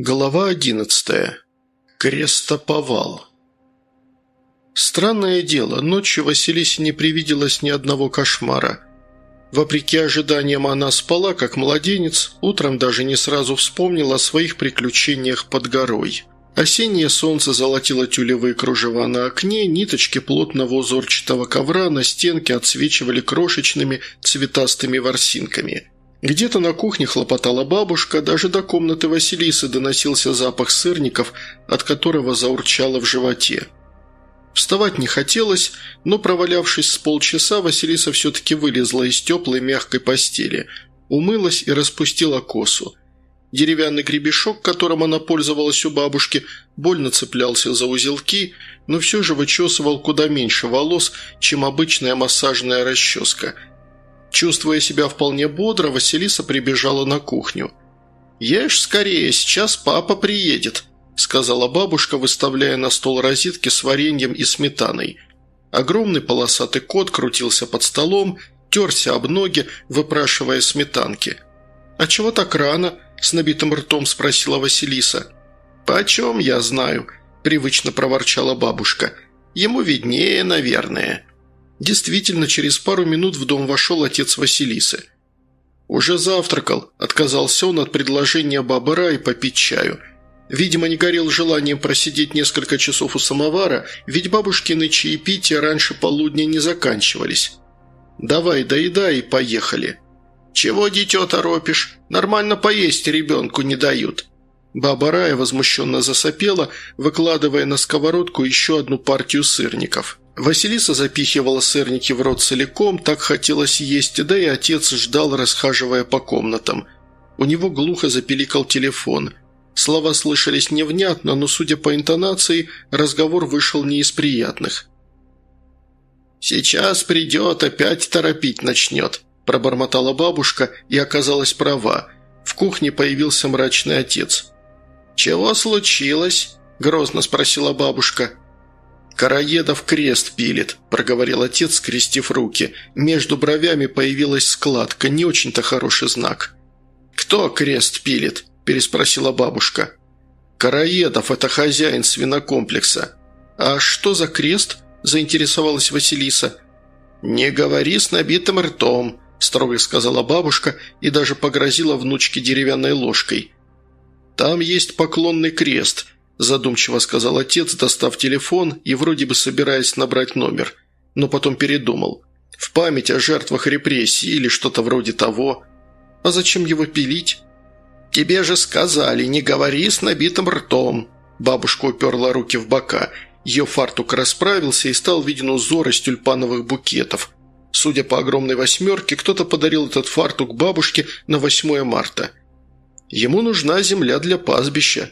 Глава одиннадцатая. Крестоповал. Странное дело, ночью Василисе не привиделось ни одного кошмара. Вопреки ожиданиям она спала, как младенец, утром даже не сразу вспомнила о своих приключениях под горой. Осеннее солнце золотило тюлевые кружева на окне, ниточки плотного узорчатого ковра на стенке отсвечивали крошечными цветастыми ворсинками – где-то на кухне хлопотала бабушка, даже до комнаты Василисы доносился запах сырников, от которого заурчало в животе. Вставать не хотелось, но, провалявшись с полчаса, Василиса все-таки вылезла из теплой мягкой постели, умылась и распустила косу. Деревянный гребешок, которым она пользовалась у бабушки, больно цеплялся за узелки, но все же вычесывал куда меньше волос, чем обычная массажная расческа – Чувствуя себя вполне бодро, Василиса прибежала на кухню. «Ешь скорее, сейчас папа приедет», – сказала бабушка, выставляя на стол розетки с вареньем и сметаной. Огромный полосатый кот крутился под столом, терся об ноги, выпрашивая сметанки. «А чего так рано?» – с набитым ртом спросила Василиса. «Почем я знаю?» – привычно проворчала бабушка. «Ему виднее, наверное». Действительно, через пару минут в дом вошел отец Василисы. «Уже завтракал», – отказался он от предложения бабы Раи попить чаю. Видимо, не горел желанием просидеть несколько часов у самовара, ведь бабушкины чаепития раньше полудня не заканчивались. «Давай, доедай и поехали». «Чего дитё торопишь? Нормально поесть ребенку не дают». Баба Рая возмущенно засопела, выкладывая на сковородку еще одну партию сырников. Василиса запихивала сырники в рот целиком, так хотелось есть, да и отец ждал, расхаживая по комнатам. У него глухо запеликал телефон. Слова слышались невнятно, но, судя по интонации, разговор вышел не из приятных. «Сейчас придет, опять торопить начнет», – пробормотала бабушка и оказалась права. В кухне появился мрачный отец. «Чего случилось?» – грозно спросила бабушка. «Караедов крест пилит», – проговорил отец, скрестив руки. Между бровями появилась складка, не очень-то хороший знак. «Кто крест пилит?» – переспросила бабушка. «Караедов – это хозяин свинокомплекса». «А что за крест?» – заинтересовалась Василиса. «Не говори с набитым ртом», – строго сказала бабушка и даже погрозила внучке деревянной ложкой. «Там есть поклонный крест», задумчиво сказал отец, достав телефон и вроде бы собираясь набрать номер, но потом передумал. В память о жертвах репрессий или что-то вроде того. А зачем его пилить? «Тебе же сказали, не говори с набитым ртом!» Бабушка уперла руки в бока. Ее фартук расправился и стал виден узор из тюльпановых букетов. Судя по огромной восьмерке, кто-то подарил этот фартук бабушке на 8 марта. Ему нужна земля для пастбища.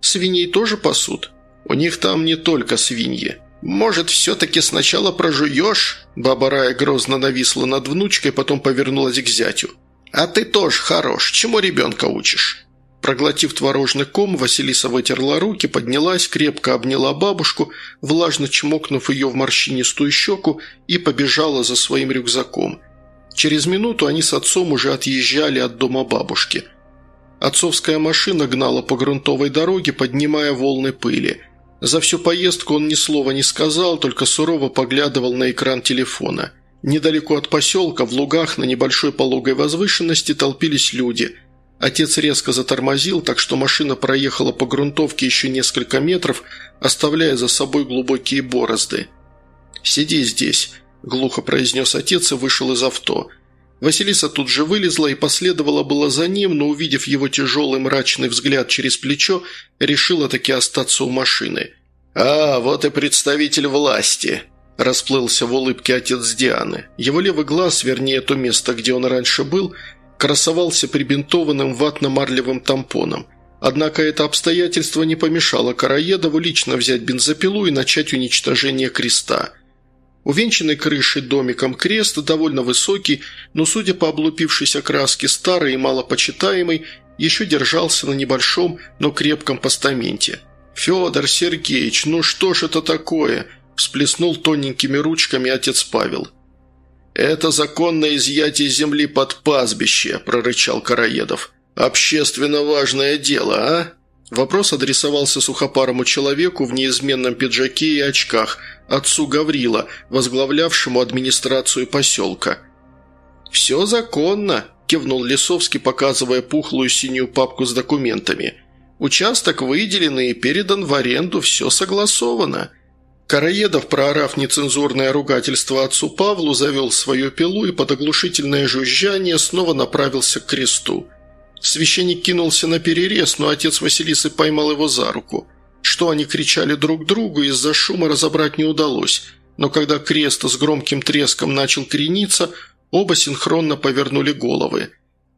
Свиней тоже пасут? У них там не только свиньи. Может, все-таки сначала прожуешь?» Баба Рая грозно нависла над внучкой, потом повернулась к зятю. «А ты тоже хорош. Чему ребенка учишь?» Проглотив творожный ком, Василиса вытерла руки, поднялась, крепко обняла бабушку, влажно чмокнув ее в морщинистую щеку и побежала за своим рюкзаком. Через минуту они с отцом уже отъезжали от дома бабушки – Отцовская машина гнала по грунтовой дороге, поднимая волны пыли. За всю поездку он ни слова не сказал, только сурово поглядывал на экран телефона. Недалеко от поселка, в лугах, на небольшой пологой возвышенности толпились люди. Отец резко затормозил, так что машина проехала по грунтовке еще несколько метров, оставляя за собой глубокие борозды. «Сиди здесь», – глухо произнес отец и вышел из авто – Василиса тут же вылезла и последовала было за ним, но, увидев его тяжелый мрачный взгляд через плечо, решила таки остаться у машины. «А, вот и представитель власти!» – расплылся в улыбке отец Дианы. Его левый глаз, вернее то место, где он раньше был, красовался прибинтованным ватно-марлевым тампоном. Однако это обстоятельство не помешало Караедову лично взять бензопилу и начать уничтожение креста – Увенчанный крышей домиком крест, довольно высокий, но, судя по облупившейся краске, старый и малопочитаемый, еще держался на небольшом, но крепком постаменте. «Федор Сергеевич, ну что ж это такое?» – всплеснул тоненькими ручками отец Павел. «Это законное изъятие земли под пастбище», – прорычал Караедов. «Общественно важное дело, а?» Вопрос адресовался сухопарому человеку в неизменном пиджаке и очках, отцу Гаврила, возглавлявшему администрацию поселка. «Все законно», – кивнул Лисовский, показывая пухлую синюю папку с документами. «Участок выделен и передан в аренду, все согласовано». Караедов, проорав нецензурное ругательство отцу Павлу, завел свою пилу и под оглушительное жужжание снова направился к кресту. Священник кинулся на перерез, но отец Василисы поймал его за руку. Что они кричали друг другу, из-за шума разобрать не удалось, но когда крест с громким треском начал крениться, оба синхронно повернули головы.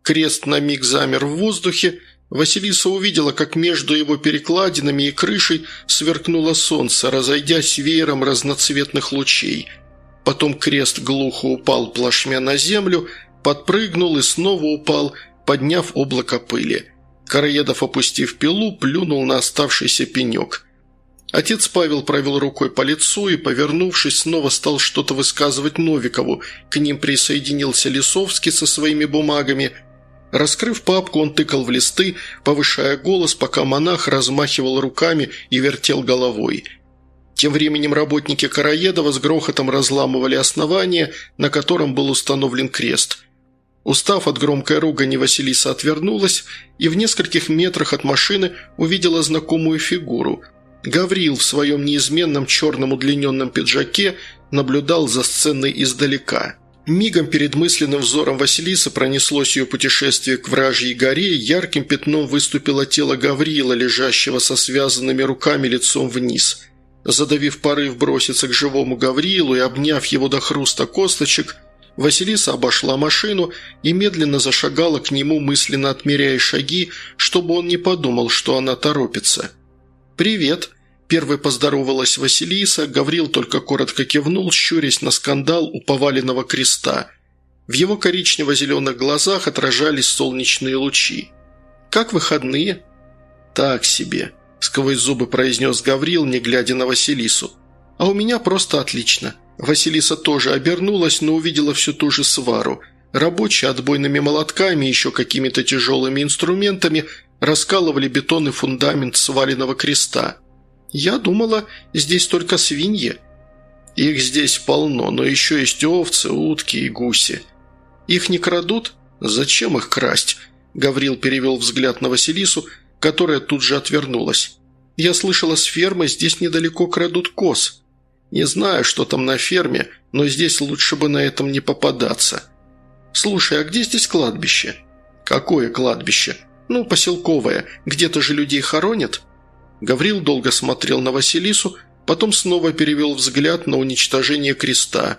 Крест на миг замер в воздухе, Василиса увидела, как между его перекладинами и крышей сверкнуло солнце, разойдясь веером разноцветных лучей. Потом крест глухо упал плашмя на землю, подпрыгнул и снова упал, подняв облако пыли. Караедов, опустив пилу, плюнул на оставшийся пенек. Отец Павел провел рукой по лицу и, повернувшись, снова стал что-то высказывать Новикову. К ним присоединился Лисовский со своими бумагами – Раскрыв папку, он тыкал в листы, повышая голос, пока монах размахивал руками и вертел головой. Тем временем работники Караедова с грохотом разламывали основание, на котором был установлен крест. Устав от громкой ругани, Василиса отвернулась и в нескольких метрах от машины увидела знакомую фигуру. Гаврил в своем неизменном черном удлиненном пиджаке наблюдал за сценой издалека – Мигом перед мысленным взором Василисы пронеслось ее путешествие к вражьей горе, ярким пятном выступило тело Гаврила, лежащего со связанными руками лицом вниз. Задавив порыв броситься к живому Гаврилу и обняв его до хруста косточек, Василиса обошла машину и медленно зашагала к нему, мысленно отмеряя шаги, чтобы он не подумал, что она торопится. «Привет», Первой поздоровалась Василиса, Гаврил только коротко кивнул, щурясь на скандал у поваленного креста. В его коричнево-зеленых глазах отражались солнечные лучи. «Как выходные?» «Так себе», – сквозь зубы произнес Гаврил, не глядя на Василису. «А у меня просто отлично». Василиса тоже обернулась, но увидела всю ту же свару. Рабочие отбойными молотками и еще какими-то тяжелыми инструментами раскалывали бетон и фундамент сваленного креста. «Я думала, здесь только свиньи». «Их здесь полно, но еще есть овцы, утки и гуси». «Их не крадут? Зачем их красть?» Гаврил перевел взгляд на Василису, которая тут же отвернулась. «Я слышала, с фермы здесь недалеко крадут коз. Не знаю, что там на ферме, но здесь лучше бы на этом не попадаться. Слушай, а где здесь кладбище?» «Какое кладбище?» «Ну, поселковое. Где-то же людей хоронят?» Гаврил долго смотрел на Василису, потом снова перевел взгляд на уничтожение креста.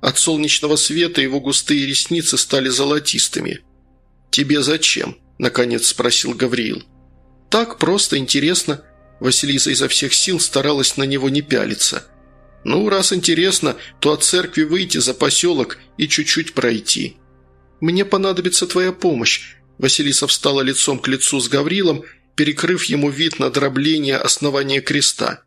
От солнечного света его густые ресницы стали золотистыми. «Тебе зачем?» – наконец спросил Гавриил. «Так просто интересно». Василиса изо всех сил старалась на него не пялиться. «Ну, раз интересно, то от церкви выйти за поселок и чуть-чуть пройти». «Мне понадобится твоя помощь». Василиса встала лицом к лицу с Гаврилом перекрыв ему вид на дробление основания креста.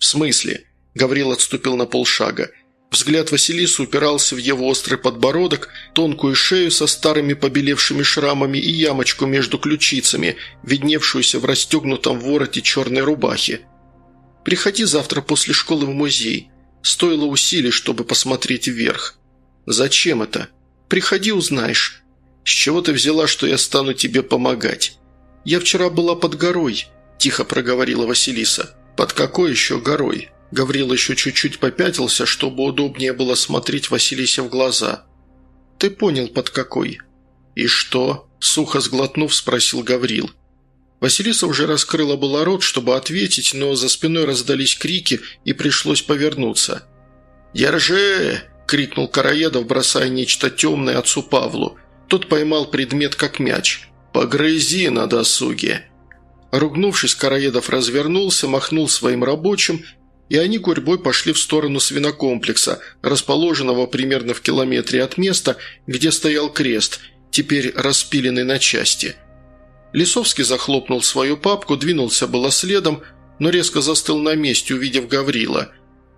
«В смысле?» – Гаврил отступил на полшага. Взгляд Василисы упирался в его острый подбородок, тонкую шею со старыми побелевшими шрамами и ямочку между ключицами, видневшуюся в расстегнутом вороте черной рубахи. «Приходи завтра после школы в музей. Стоило усилий, чтобы посмотреть вверх». «Зачем это?» «Приходи, узнаешь». «С чего ты взяла, что я стану тебе помогать?» «Я вчера была под горой», – тихо проговорила Василиса. «Под какой еще горой?» Гаврил еще чуть-чуть попятился, чтобы удобнее было смотреть Василисе в глаза. «Ты понял, под какой?» «И что?» – сухо сглотнув, спросил Гаврил. Василиса уже раскрыла было рот, чтобы ответить, но за спиной раздались крики, и пришлось повернуться. «Держи!» – крикнул Караедов, бросая нечто темное отцу Павлу. Тот поймал предмет как мяч. «Погрызи на досуге!» Ругнувшись, Караедов развернулся, махнул своим рабочим, и они гурьбой пошли в сторону свинокомплекса, расположенного примерно в километре от места, где стоял крест, теперь распиленный на части. Лисовский захлопнул свою папку, двинулся было следом, но резко застыл на месте, увидев Гаврила.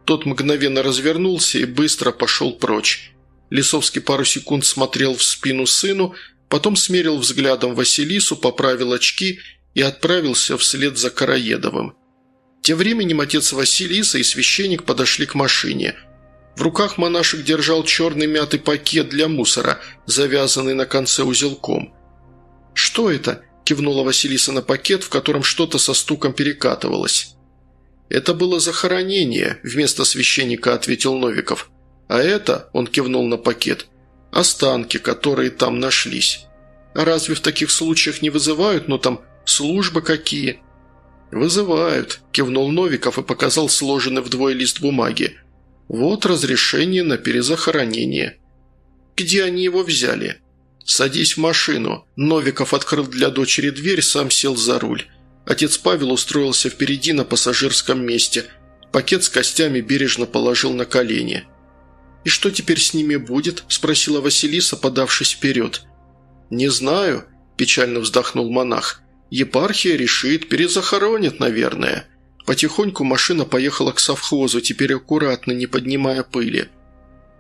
Тот мгновенно развернулся и быстро пошел прочь. Лисовский пару секунд смотрел в спину сыну, Потом смерил взглядом Василису, поправил очки и отправился вслед за Караедовым. Тем временем отец Василиса и священник подошли к машине. В руках монашек держал черный мятый пакет для мусора, завязанный на конце узелком. «Что это?» – кивнула Василиса на пакет, в котором что-то со стуком перекатывалось. «Это было захоронение», – вместо священника ответил Новиков. «А это», – он кивнул на пакет, – «останки, которые там нашлись». «А разве в таких случаях не вызывают, ну там, службы какие?» «Вызывают», – кивнул Новиков и показал сложенный вдвое лист бумаги. «Вот разрешение на перезахоронение». «Где они его взяли?» «Садись в машину». Новиков открыл для дочери дверь, сам сел за руль. Отец Павел устроился впереди на пассажирском месте. Пакет с костями бережно положил на колени. «И что теперь с ними будет?» – спросила Василиса, подавшись вперед. «Не знаю», – печально вздохнул монах. «Епархия решит, перезахоронит, наверное». Потихоньку машина поехала к совхозу, теперь аккуратно, не поднимая пыли.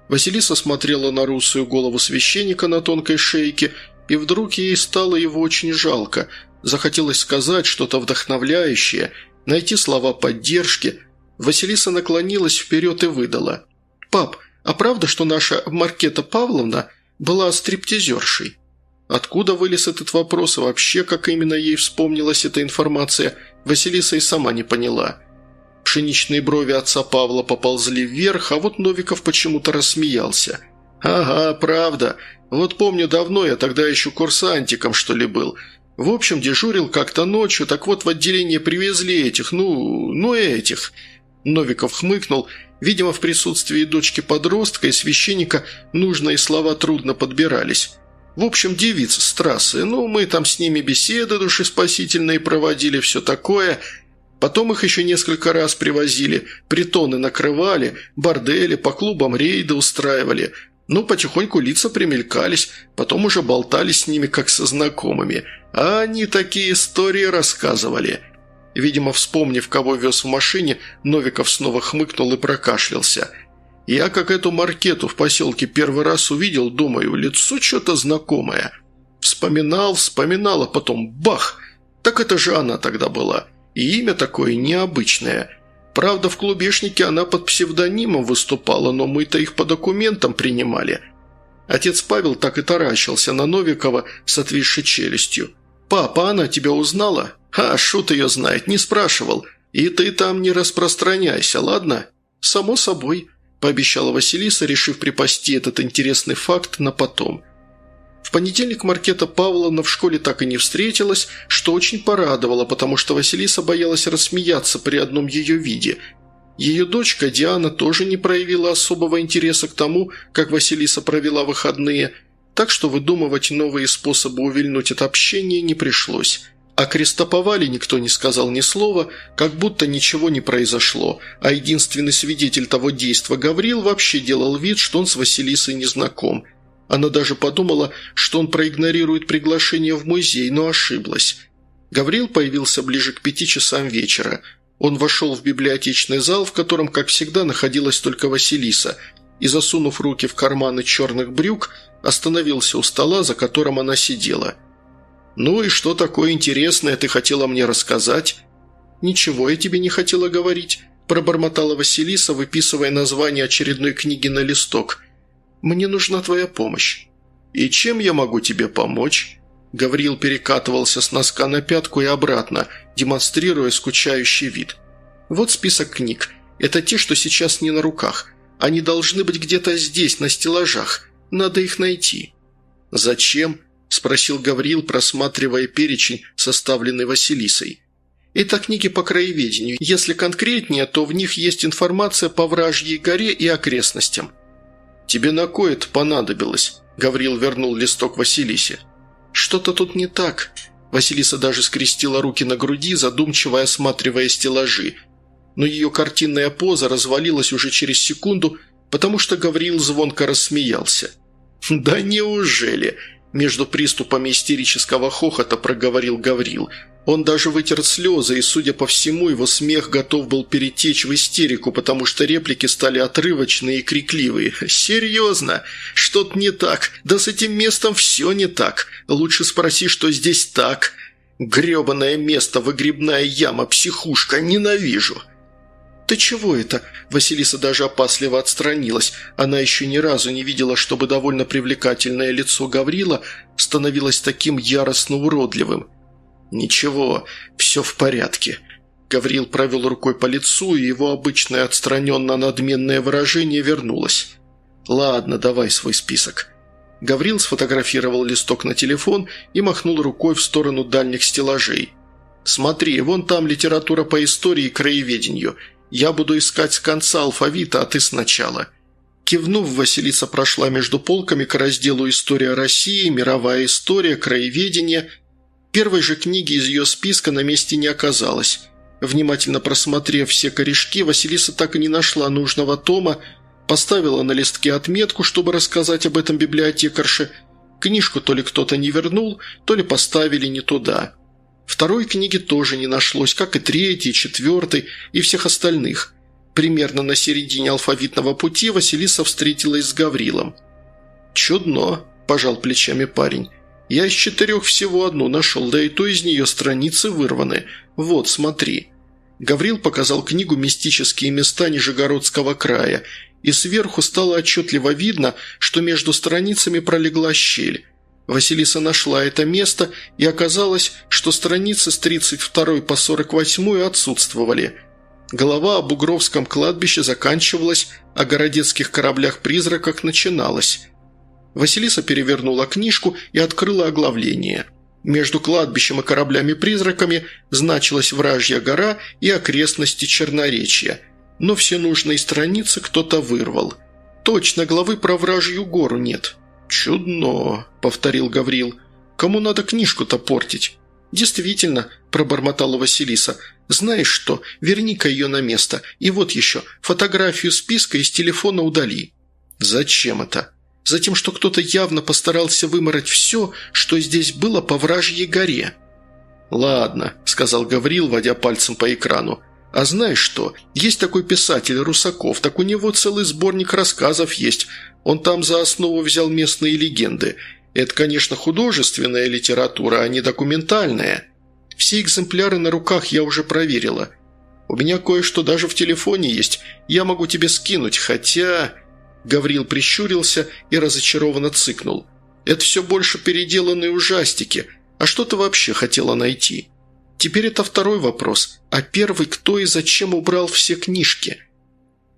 Василиса смотрела на русую голову священника на тонкой шейке, и вдруг ей стало его очень жалко – Захотелось сказать что-то вдохновляющее, найти слова поддержки. Василиса наклонилась вперед и выдала. «Пап, а правда, что наша Маркета Павловна была стриптизершей?» Откуда вылез этот вопрос и вообще, как именно ей вспомнилась эта информация, Василиса и сама не поняла. Пшеничные брови отца Павла поползли вверх, а вот Новиков почему-то рассмеялся. «Ага, правда. Вот помню давно, я тогда еще курсантиком, что ли, был. В общем, дежурил как-то ночью, так вот в отделение привезли этих, ну, ну этих». Новиков хмыкнул. Видимо, в присутствии дочки-подростка и священника нужные слова трудно подбирались. В общем, девица с трассы. Ну, мы там с ними беседы душеспасительные проводили, все такое. Потом их еще несколько раз привозили, притоны накрывали, бордели, по клубам рейды устраивали. Ну, потихоньку лица примелькались, потом уже болтали с ними, как со знакомыми. А они такие истории рассказывали. Видимо, вспомнив, кого вез в машине, Новиков снова хмыкнул и прокашлялся. Я, как эту маркету в поселке первый раз увидел, думаю, лицо что-то знакомое. Вспоминал, вспоминал, а потом бах! Так это же она тогда была. И имя такое необычное – Правда, в клубешнике она под псевдонимом выступала, но мы-то их по документам принимали. Отец Павел так и таращился на Новикова с отвисшей челюстью. «Папа, она тебя узнала?» «А, шут ее знает, не спрашивал. И ты там не распространяйся, ладно?» «Само собой», – пообещала Василиса, решив припасти этот интересный факт на потом. В понедельник Маркета Павловна в школе так и не встретилась, что очень порадовало, потому что Василиса боялась рассмеяться при одном ее виде. Ее дочка Диана тоже не проявила особого интереса к тому, как Василиса провела выходные, так что выдумывать новые способы увильнуть от общения не пришлось. О Крестоповале никто не сказал ни слова, как будто ничего не произошло, а единственный свидетель того действа Гаврил вообще делал вид, что он с Василисой не знаком – она даже подумала, что он проигнорирует приглашение в музей, но ошиблась. Гаврил появился ближе к пяти часам вечера. Он вошел в библиотечный зал, в котором, как всегда, находилась только Василиса, и, засунув руки в карманы черных брюк, остановился у стола, за которым она сидела. «Ну и что такое интересное ты хотела мне рассказать?» «Ничего я тебе не хотела говорить», – пробормотала Василиса, выписывая название очередной книги на листок – мне нужна твоя помощь». «И чем я могу тебе помочь?» Гаврил перекатывался с носка на пятку и обратно, демонстрируя скучающий вид. «Вот список книг. Это те, что сейчас не на руках. Они должны быть где-то здесь, на стеллажах. Надо их найти». «Зачем?» – спросил Гаврил, просматривая перечень, составленный Василисой. «Это книги по краеведению. Если конкретнее, то в них есть информация по Вражьей горе и окрестностям. «Тебе на кое это понадобилось?» Гаврил вернул листок Василисе. «Что-то тут не так». Василиса даже скрестила руки на груди, задумчиво осматривая стеллажи. Но ее картинная поза развалилась уже через секунду, потому что Гаврил звонко рассмеялся. «Да неужели?» Между приступами истерического хохота проговорил Гаврил – он даже вытер слезы, и, судя по всему, его смех готов был перетечь в истерику, потому что реплики стали отрывочные и крикливые. «Серьезно? Что-то не так? Да с этим местом все не так. Лучше спроси, что здесь так». Гребаное место, выгребная яма, психушка, ненавижу!» «Ты чего это?» Василиса даже опасливо отстранилась. Она еще ни разу не видела, чтобы довольно привлекательное лицо Гаврила становилось таким яростно уродливым. «Ничего, все в порядке». Гаврил провел рукой по лицу, и его обычное отстраненно-надменное выражение вернулось. «Ладно, давай свой список». Гаврил сфотографировал листок на телефон и махнул рукой в сторону дальних стеллажей. «Смотри, вон там литература по истории и краеведению. Я буду искать с конца алфавита, а ты сначала». Кивнув, Василиса прошла между полками к разделу «История России», «Мировая история», «Краеведение». Первой же книги из ее списка на месте не оказалось. Внимательно просмотрев все корешки, Василиса так и не нашла нужного тома, поставила на листке отметку, чтобы рассказать об этом библиотекарше. Книжку то ли кто-то не вернул, то ли поставили не туда. Второй книги тоже не нашлось, как и третьей, четвертой и всех остальных. Примерно на середине алфавитного пути Василиса встретилась с Гаврилом. «Чудно», – пожал плечами парень. «Я из четырех всего одну нашел, да и то из нее страницы вырваны. Вот, смотри». Гаврил показал книгу «Мистические места Нижегородского края», и сверху стало отчетливо видно, что между страницами пролегла щель – Василиса нашла это место, и оказалось, что страницы с 32 по 48 отсутствовали. Голова о Бугровском кладбище заканчивалась, а о городецких кораблях-призраках начиналась. Василиса перевернула книжку и открыла оглавление. Между кладбищем и кораблями-призраками значилась Вражья гора и окрестности Черноречья. Но все нужные страницы кто-то вырвал. Точно, главы про Вражью гору нет. «Чудно», – повторил Гаврил. «Кому надо книжку-то портить?» «Действительно», – пробормотала Василиса. «Знаешь что, верни-ка ее на место. И вот еще, фотографию списка из телефона удали». «Зачем это?» «Затем, что кто-то явно постарался вымороть все, что здесь было по вражьей горе». «Ладно», – сказал Гаврил, водя пальцем по экрану. «А знаешь что? Есть такой писатель Русаков, так у него целый сборник рассказов есть. Он там за основу взял местные легенды. Это, конечно, художественная литература, а не документальная. Все экземпляры на руках я уже проверила. У меня кое-что даже в телефоне есть. Я могу тебе скинуть, хотя...» Гаврил прищурился и разочарованно цыкнул. «Это все больше переделанные ужастики. А что ты вообще хотела найти?» «Теперь это второй вопрос. А первый, кто и зачем убрал все книжки?»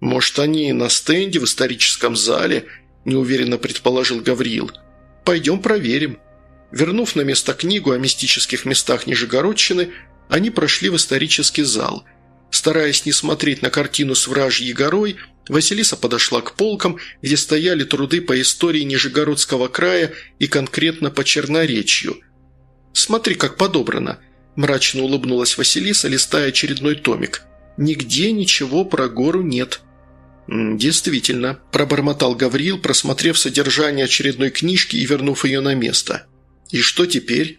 «Может, они на стенде в историческом зале?» – неуверенно предположил Гавриил. «Пойдем проверим». Вернув на место книгу о мистических местах Нижегородчины, они прошли в исторический зал. Стараясь не смотреть на картину с вражьей горой, Василиса подошла к полкам, где стояли труды по истории Нижегородского края и конкретно по Черноречью. «Смотри, как подобрано», – мрачно улыбнулась Василиса, листая очередной томик. «Нигде ничего про гору нет». «Действительно», – пробормотал Гавриил, просмотрев содержание очередной книжки и вернув ее на место. «И что теперь?»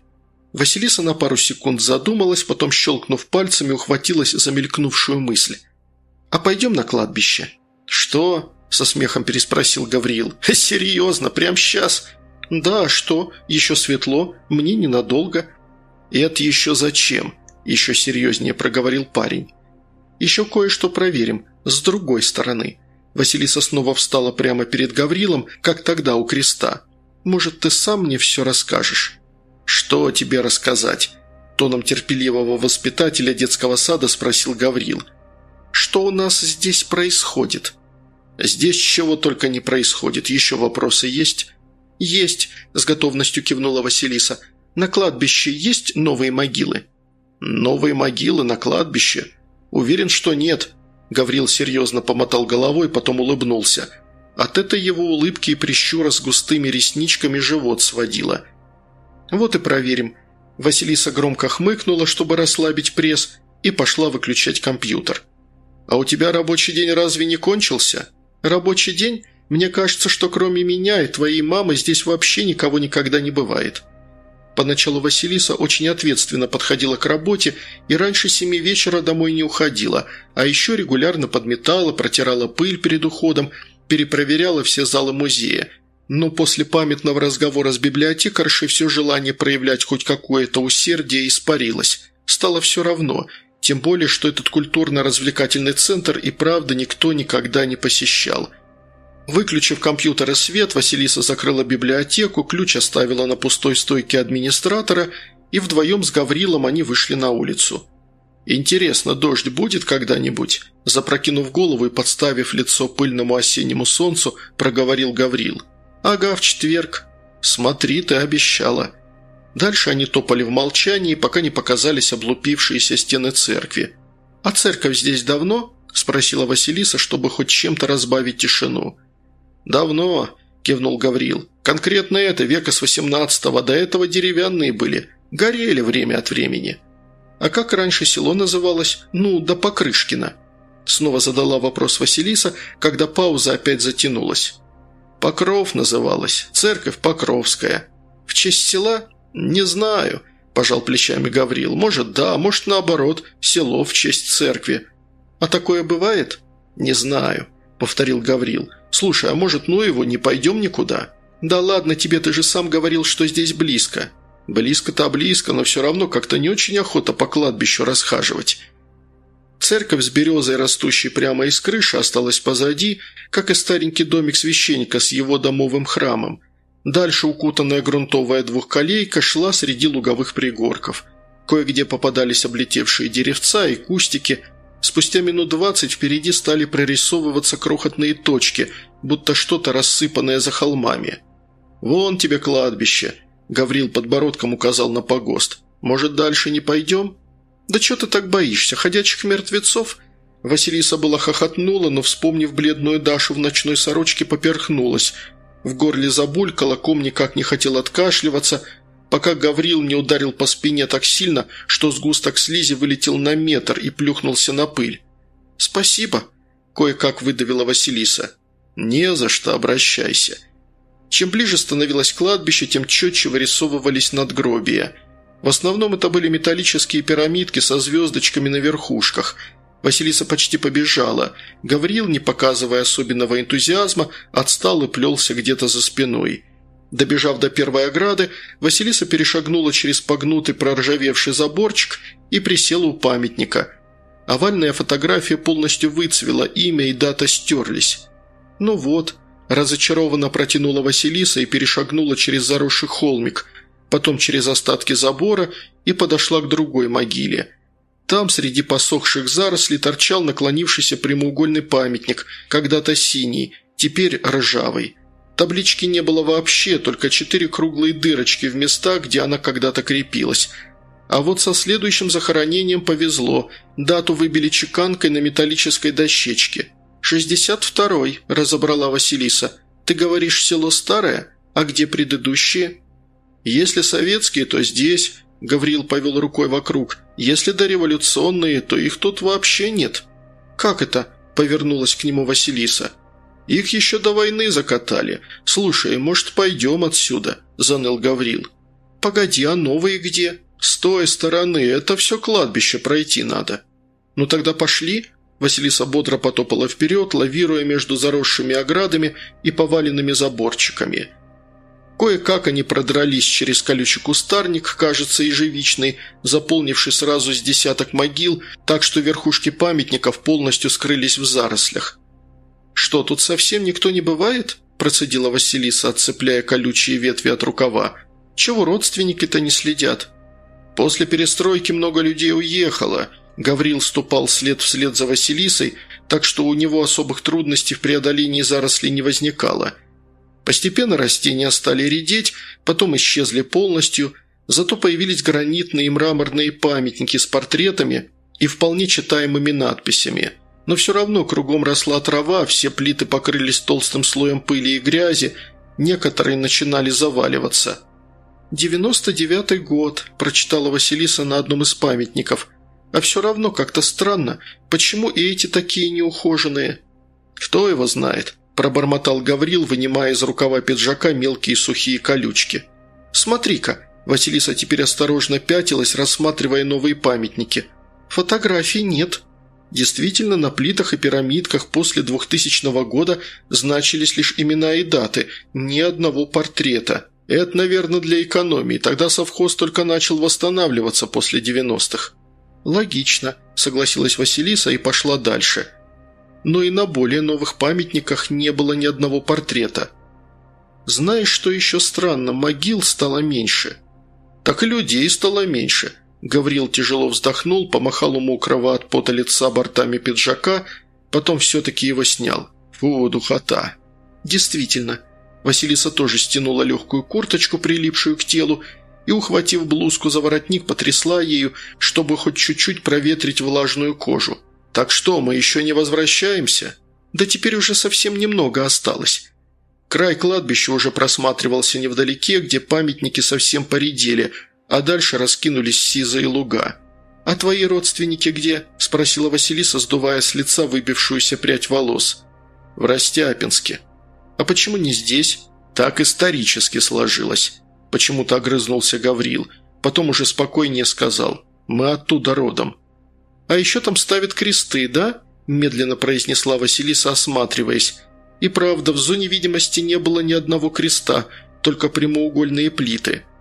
Василиса на пару секунд задумалась, потом, щелкнув пальцами, ухватилась за мелькнувшую мысль. «А пойдем на кладбище?» «Что?» – со смехом переспросил Гавриил. «Серьезно, прямо сейчас?» «Да, что? Еще светло. Мне ненадолго». «Это еще зачем?» – еще серьезнее проговорил парень. «Еще кое-что проверим. С другой стороны». Василиса снова встала прямо перед Гаврилом, как тогда у креста. «Может, ты сам мне все расскажешь?» «Что тебе рассказать?» Тоном терпеливого воспитателя детского сада спросил Гаврил. «Что у нас здесь происходит?» «Здесь чего только не происходит. Еще вопросы есть?» «Есть», – с готовностью кивнула Василиса. «На кладбище есть новые могилы?» «Новые могилы на кладбище?» «Уверен, что нет», Гаврил серьезно помотал головой, потом улыбнулся. От этой его улыбки и прищура с густыми ресничками живот сводило. «Вот и проверим». Василиса громко хмыкнула, чтобы расслабить пресс, и пошла выключать компьютер. «А у тебя рабочий день разве не кончился?» «Рабочий день? Мне кажется, что кроме меня и твоей мамы здесь вообще никого никогда не бывает». Поначалу Василиса очень ответственно подходила к работе и раньше семи вечера домой не уходила, а еще регулярно подметала, протирала пыль перед уходом, перепроверяла все залы музея. но после памятного разговора с библиотекаршей все желание проявлять хоть какое-то усердие испарилось. Стало все равно, тем более, что этот культурно-развлекательный центр и правда никто никогда не посещал. Выключив компьютер и свет, Василиса закрыла библиотеку, ключ оставила на пустой стойке администратора, и вдвоем с Гаврилом они вышли на улицу. «Интересно, дождь будет когда-нибудь?» Запрокинув голову и подставив лицо пыльному осеннему солнцу, проговорил Гаврил – «Ага, в четверг. Смотри, ты обещала». Дальше они топали в молчании, пока не показались облупившиеся стены церкви. «А церковь здесь давно?» – спросила Василиса, чтобы хоть чем-то разбавить тишину. «Давно», – кивнул Гаврил. «Конкретно это века с восемнадцатого, до этого деревянные были. Горели время от времени». «А как раньше село называлось? Ну, до Покрышкина?» Снова задала вопрос Василиса, когда пауза опять затянулась. «Покров» называлась, церковь Покровская. В честь села? Не знаю, пожал плечами Гаврил. Может, да, может, наоборот, село в честь церкви. А такое бывает? Не знаю, повторил Гаврил. Слушай, а может, ну его, не пойдем никуда? Да ладно тебе, ты же сам говорил, что здесь близко. Близко-то близко, но все равно как-то не очень охота по кладбищу расхаживать. Церковь с березой, растущей прямо из крыши, осталась позади, как и старенький домик священника с его домовым храмом. Дальше укутанная грунтовая двухколейка шла среди луговых пригорков. Кое-где попадались облетевшие деревца и кустики. Спустя минут двадцать впереди стали прорисовываться крохотные точки, будто что-то рассыпанное за холмами. «Вон тебе кладбище», — Гаврил подбородком указал на погост. «Может, дальше не пойдем?» «Да что ты так боишься? Ходячих мертвецов?» Василиса была хохотнула, но, вспомнив бледную Дашу в ночной сорочке, поперхнулась. В горле забулькала, ком никак не хотел откашливаться, пока Гаврил не ударил по спине так сильно, что сгусток слизи вылетел на метр и плюхнулся на пыль. «Спасибо», – кое-как выдавила Василиса. «Не за что, обращайся». Чем ближе становилось кладбище, тем четче вырисовывались надгробия – в основном это были металлические пирамидки со звездочками на верхушках. Василиса почти побежала. Гаврил, не показывая особенного энтузиазма, отстал и плелся где-то за спиной. Добежав до первой ограды, Василиса перешагнула через погнутый проржавевший заборчик и присела у памятника. Овальная фотография полностью выцвела, имя и дата стерлись. «Ну вот», – разочарованно протянула Василиса и перешагнула через заросший холмик – потом через остатки забора и подошла к другой могиле. Там среди посохших зарослей торчал наклонившийся прямоугольный памятник, когда-то синий, теперь ржавый. Таблички не было вообще, только четыре круглые дырочки в местах, где она когда-то крепилась. А вот со следующим захоронением повезло. Дату выбили чеканкой на металлической дощечке. «Шестьдесят второй», – разобрала Василиса. «Ты говоришь, село старое? А где предыдущие?» Если советские, то здесь», – Гаврил повел рукой вокруг. «Если дореволюционные, то их тут вообще нет». «Как это?» – повернулась к нему Василиса. «Их еще до войны закатали. Слушай, может, пойдем отсюда?» – заныл Гаврил. «Погоди, а новые где?» «С той стороны, это все кладбище пройти надо». «Ну тогда пошли?» Василиса бодро потопала вперед, лавируя между заросшими оградами и поваленными заборчиками – Кое-как они продрались через колючий кустарник, кажется, ежевичный, заполнивший сразу с десяток могил, так что верхушки памятников полностью скрылись в зарослях. «Что, тут совсем никто не бывает?» – процедила Василиса, отцепляя колючие ветви от рукава. «Чего родственники-то не следят?» «После перестройки много людей уехало», – Гаврил ступал след вслед за Василисой, так что у него особых трудностей в преодолении зарослей не возникало – Постепенно растения стали редеть, потом исчезли полностью, зато появились гранитные и мраморные памятники с портретами и вполне читаемыми надписями. Но все равно кругом росла трава, все плиты покрылись толстым слоем пыли и грязи, некоторые начинали заваливаться. «Девяносто девятый год», – прочитала Василиса на одном из памятников. «А все равно как-то странно, почему и эти такие неухоженные?» «Кто его знает?» – пробормотал Гаврил, вынимая из рукава пиджака мелкие сухие колючки. «Смотри-ка!» – Василиса теперь осторожно пятилась, рассматривая новые памятники. «Фотографий нет». Действительно, на плитах и пирамидках после 2000 года значились лишь имена и даты, ни одного портрета. Это, наверное, для экономии, тогда совхоз только начал восстанавливаться после 90-х. «Логично», – согласилась Василиса и пошла дальше. Но и на более новых памятниках не было ни одного портрета. Знаешь, что еще странно, могил стало меньше. Так и людей стало меньше – Гаврил тяжело вздохнул, помахал у мокрого от пота лица бортами пиджака, потом все-таки его снял. Фу, духота. Действительно. Василиса тоже стянула легкую курточку, прилипшую к телу, и, ухватив блузку за воротник, потрясла ею, чтобы хоть чуть-чуть проветрить влажную кожу. «Так что, мы еще не возвращаемся?» «Да теперь уже совсем немного осталось». Край кладбища уже просматривался невдалеке, где памятники совсем поредели – а дальше раскинулись сизые луга. «А твои родственники где?» – спросила Василиса, сдувая с лица выбившуюся прядь волос. «В Растяпинске». «А почему не здесь?» «Так исторически сложилось». Почему-то огрызнулся Гаврил. Потом уже спокойнее сказал. «Мы оттуда родом». «А еще там ставят кресты, да?» – медленно произнесла Василиса, осматриваясь. И правда, в зоне видимости не было ни одного креста, только прямоугольные плиты –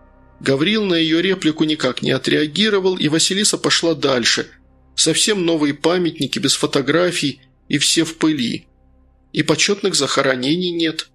Гаврил на ее реплику никак не отреагировал, и Василиса пошла дальше. Совсем новые памятники, без фотографий, и все в пыли. И почетных захоронений нет.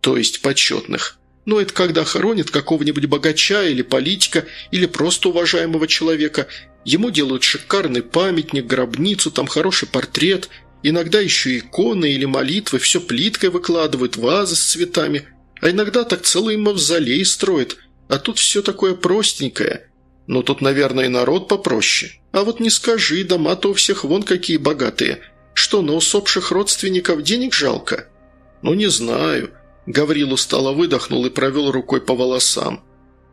То есть почетных. Но это когда хоронят какого-нибудь богача или политика, или просто уважаемого человека. Ему делают шикарный памятник, гробницу, там хороший портрет, иногда еще иконы или молитвы, все плиткой выкладывают, вазы с цветами. А иногда так целый мавзолей строят – а тут все такое простенькое. Но тут, наверное, и народ попроще. А вот не скажи, дома-то у всех вон какие богатые. Что, на усопших родственников денег жалко? Ну, не знаю. Гаврил устало выдохнул и провел рукой по волосам.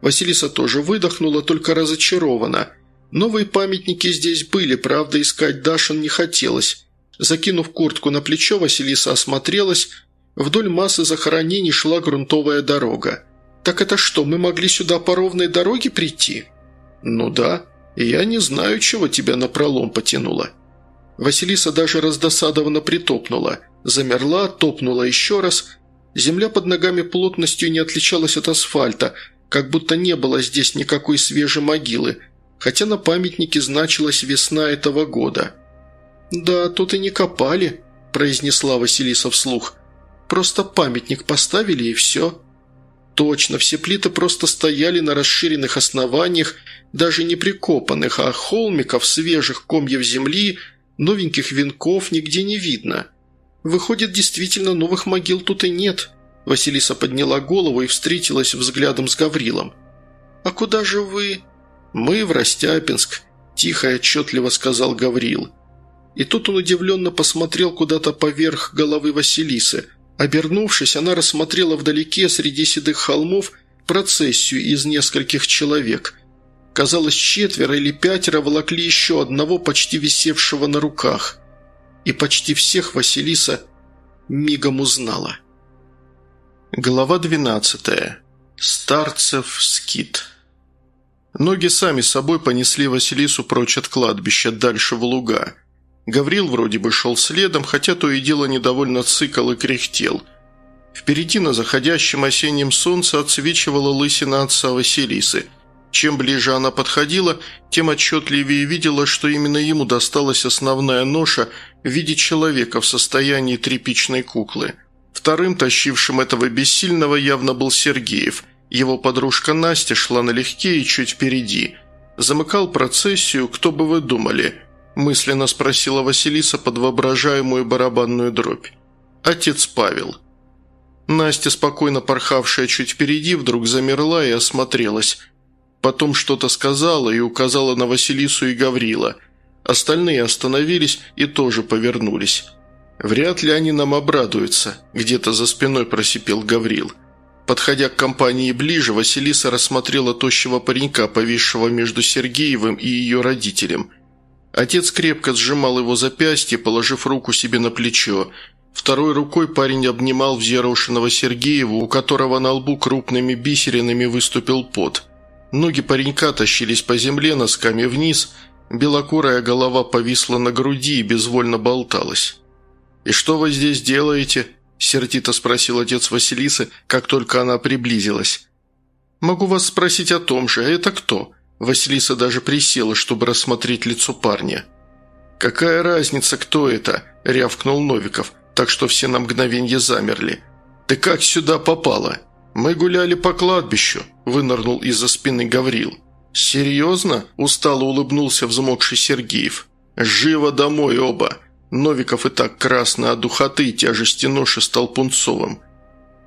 Василиса тоже выдохнула, только разочарована. Новые памятники здесь были, правда, искать Дашин не хотелось. Закинув куртку на плечо, Василиса осмотрелась. Вдоль массы захоронений шла грунтовая дорога. «Так это что, мы могли сюда по ровной дороге прийти?» «Ну да. Я не знаю, чего тебя на пролом потянуло». Василиса даже раздосадованно притопнула. Замерла, топнула еще раз. Земля под ногами плотностью не отличалась от асфальта, как будто не было здесь никакой свежей могилы, хотя на памятнике значилась весна этого года. «Да, тут и не копали», – произнесла Василиса вслух. «Просто памятник поставили и все». Точно, все плиты просто стояли на расширенных основаниях, даже не прикопанных, а холмиков, свежих комьев земли, новеньких венков нигде не видно. Выходит, действительно, новых могил тут и нет. Василиса подняла голову и встретилась взглядом с Гаврилом. «А куда же вы?» «Мы в Растяпинск», – тихо и отчетливо сказал Гаврил. И тут он удивленно посмотрел куда-то поверх головы Василисы – Обернувшись, она рассмотрела вдалеке среди седых холмов процессию из нескольких человек. Казалось, четверо или пятеро волокли еще одного, почти висевшего на руках. И почти всех Василиса мигом узнала. Глава двенадцатая. Старцев скит. Ноги сами собой понесли Василису прочь от кладбища, дальше в луга – Гаврил вроде бы шел следом, хотя то и дело недовольно цикал и кряхтел. Впереди на заходящем осеннем солнце отсвечивала лысина отца Василисы. Чем ближе она подходила, тем отчетливее видела, что именно ему досталась основная ноша в виде человека в состоянии тряпичной куклы. Вторым, тащившим этого бессильного, явно был Сергеев. Его подружка Настя шла налегке и чуть впереди. Замыкал процессию, кто бы вы думали – мысленно спросила Василиса под воображаемую барабанную дробь. «Отец Павел». Настя, спокойно порхавшая чуть впереди, вдруг замерла и осмотрелась. Потом что-то сказала и указала на Василису и Гаврила. Остальные остановились и тоже повернулись. «Вряд ли они нам обрадуются», – где-то за спиной просипел Гаврил. Подходя к компании ближе, Василиса рассмотрела тощего паренька, повисшего между Сергеевым и ее родителем – Отец крепко сжимал его запястье, положив руку себе на плечо. Второй рукой парень обнимал взъерошенного Сергеева, у которого на лбу крупными бисеринами выступил пот. Ноги паренька тащились по земле носками вниз, Белокурая голова повисла на груди и безвольно болталась. «И что вы здесь делаете?» – сердито спросил отец Василисы, как только она приблизилась. «Могу вас спросить о том же. Это кто?» Василиса даже присела, чтобы рассмотреть лицо парня. «Какая разница, кто это?» – рявкнул Новиков, так что все на мгновенье замерли. «Ты как сюда попала?» «Мы гуляли по кладбищу», – вынырнул из-за спины Гаврил. «Серьезно?» – устало улыбнулся взмокший Сергеев. «Живо домой оба!» Новиков и так красный от духоты и тяжести ноши стал пунцовым.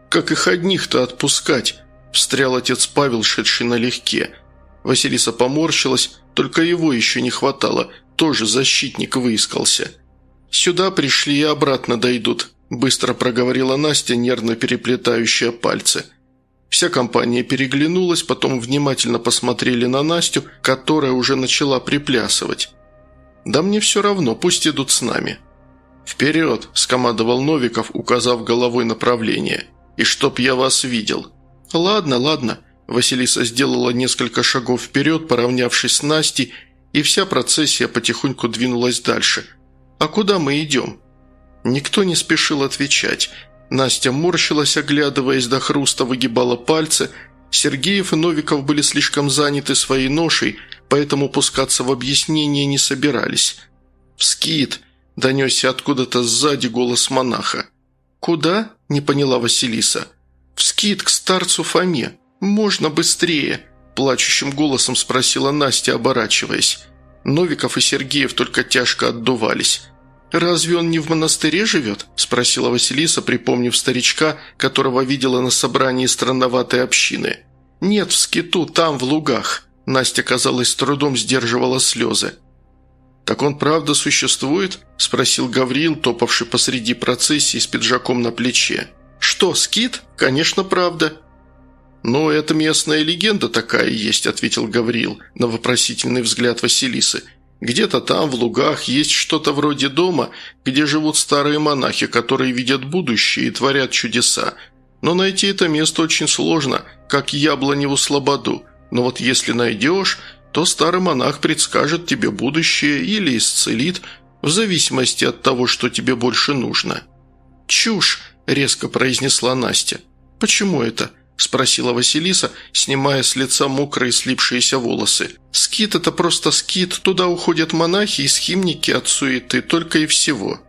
«Как их одних-то отпускать?» – встрял отец Павел, шедший налегке. Василиса поморщилась, только его еще не хватало, тоже защитник выискался. «Сюда пришли и обратно дойдут», – быстро проговорила Настя, нервно переплетающая пальцы. Вся компания переглянулась, потом внимательно посмотрели на Настю, которая уже начала приплясывать. «Да мне все равно, пусть идут с нами». «Вперед!» – скомандовал Новиков, указав головой направление. «И чтоб я вас видел». «Ладно, ладно», Василиса сделала несколько шагов вперед, поравнявшись с Настей, и вся процессия потихоньку двинулась дальше. «А куда мы идем?» Никто не спешил отвечать. Настя морщилась, оглядываясь до хруста, выгибала пальцы. Сергеев и Новиков были слишком заняты своей ношей, поэтому пускаться в объяснение не собирались. «Вскид!» – донесся откуда-то сзади голос монаха. «Куда?» – не поняла Василиса. «Вскид к старцу Фоме. «Можно быстрее?» – плачущим голосом спросила Настя, оборачиваясь. Новиков и Сергеев только тяжко отдувались. «Разве он не в монастыре живет?» – спросила Василиса, припомнив старичка, которого видела на собрании странноватой общины. «Нет, в скиту, там, в лугах». Настя, казалось, трудом сдерживала слезы. «Так он правда существует?» – спросил Гавриил, топавший посреди процессии с пиджаком на плече. «Что, скит? Конечно, правда. «Ну, это местная легенда такая есть», – ответил Гавриил на вопросительный взгляд Василисы. «Где-то там, в лугах, есть что-то вроде дома, где живут старые монахи, которые видят будущее и творят чудеса. Но найти это место очень сложно, как яблоневу слободу. Но вот если найдешь, то старый монах предскажет тебе будущее или исцелит, в зависимости от того, что тебе больше нужно». «Чушь!» – резко произнесла Настя. «Почему это?» – спросила Василиса, снимая с лица мокрые слипшиеся волосы. «Скит – это просто скит, туда уходят монахи и схимники от суеты, только и всего.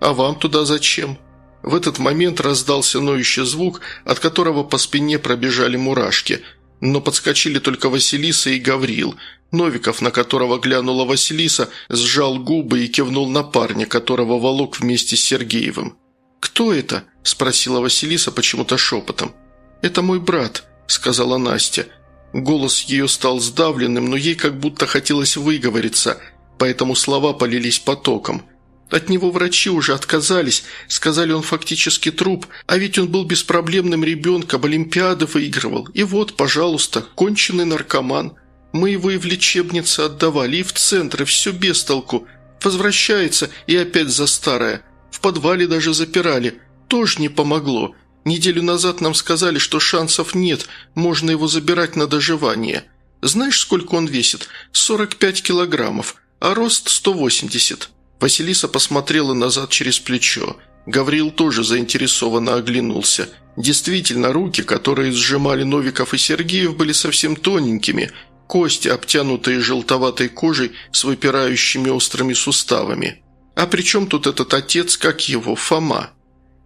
А вам туда зачем?» В этот момент раздался ноющий звук, от которого по спине пробежали мурашки, но подскочили только Василиса и Гаврил. Новиков, на которого глянула Василиса, сжал губы и кивнул на парня, которого волок вместе с Сергеевым. «Кто это?» – спросила Василиса почему-то шепотом. «Это мой брат», – сказала Настя. Голос ее стал сдавленным, но ей как будто хотелось выговориться, поэтому слова полились потоком. От него врачи уже отказались, сказали, он фактически труп, а ведь он был беспроблемным ребенком, Олимпиады выигрывал. И вот, пожалуйста, конченый наркоман. Мы его и в лечебнице отдавали, и в центры, все без толку. Возвращается и опять за старое. В подвале даже запирали. Тоже не помогло. Неделю назад нам сказали, что шансов нет, можно его забирать на доживание. Знаешь, сколько он весит? 45 килограммов, а рост 180». Василиса посмотрела назад через плечо. Гавриил тоже заинтересованно оглянулся. Действительно, руки, которые сжимали Новиков и Сергеев, были совсем тоненькими, кости, обтянутые желтоватой кожей с выпирающими острыми суставами. А при чем тут этот отец, как его, Фома?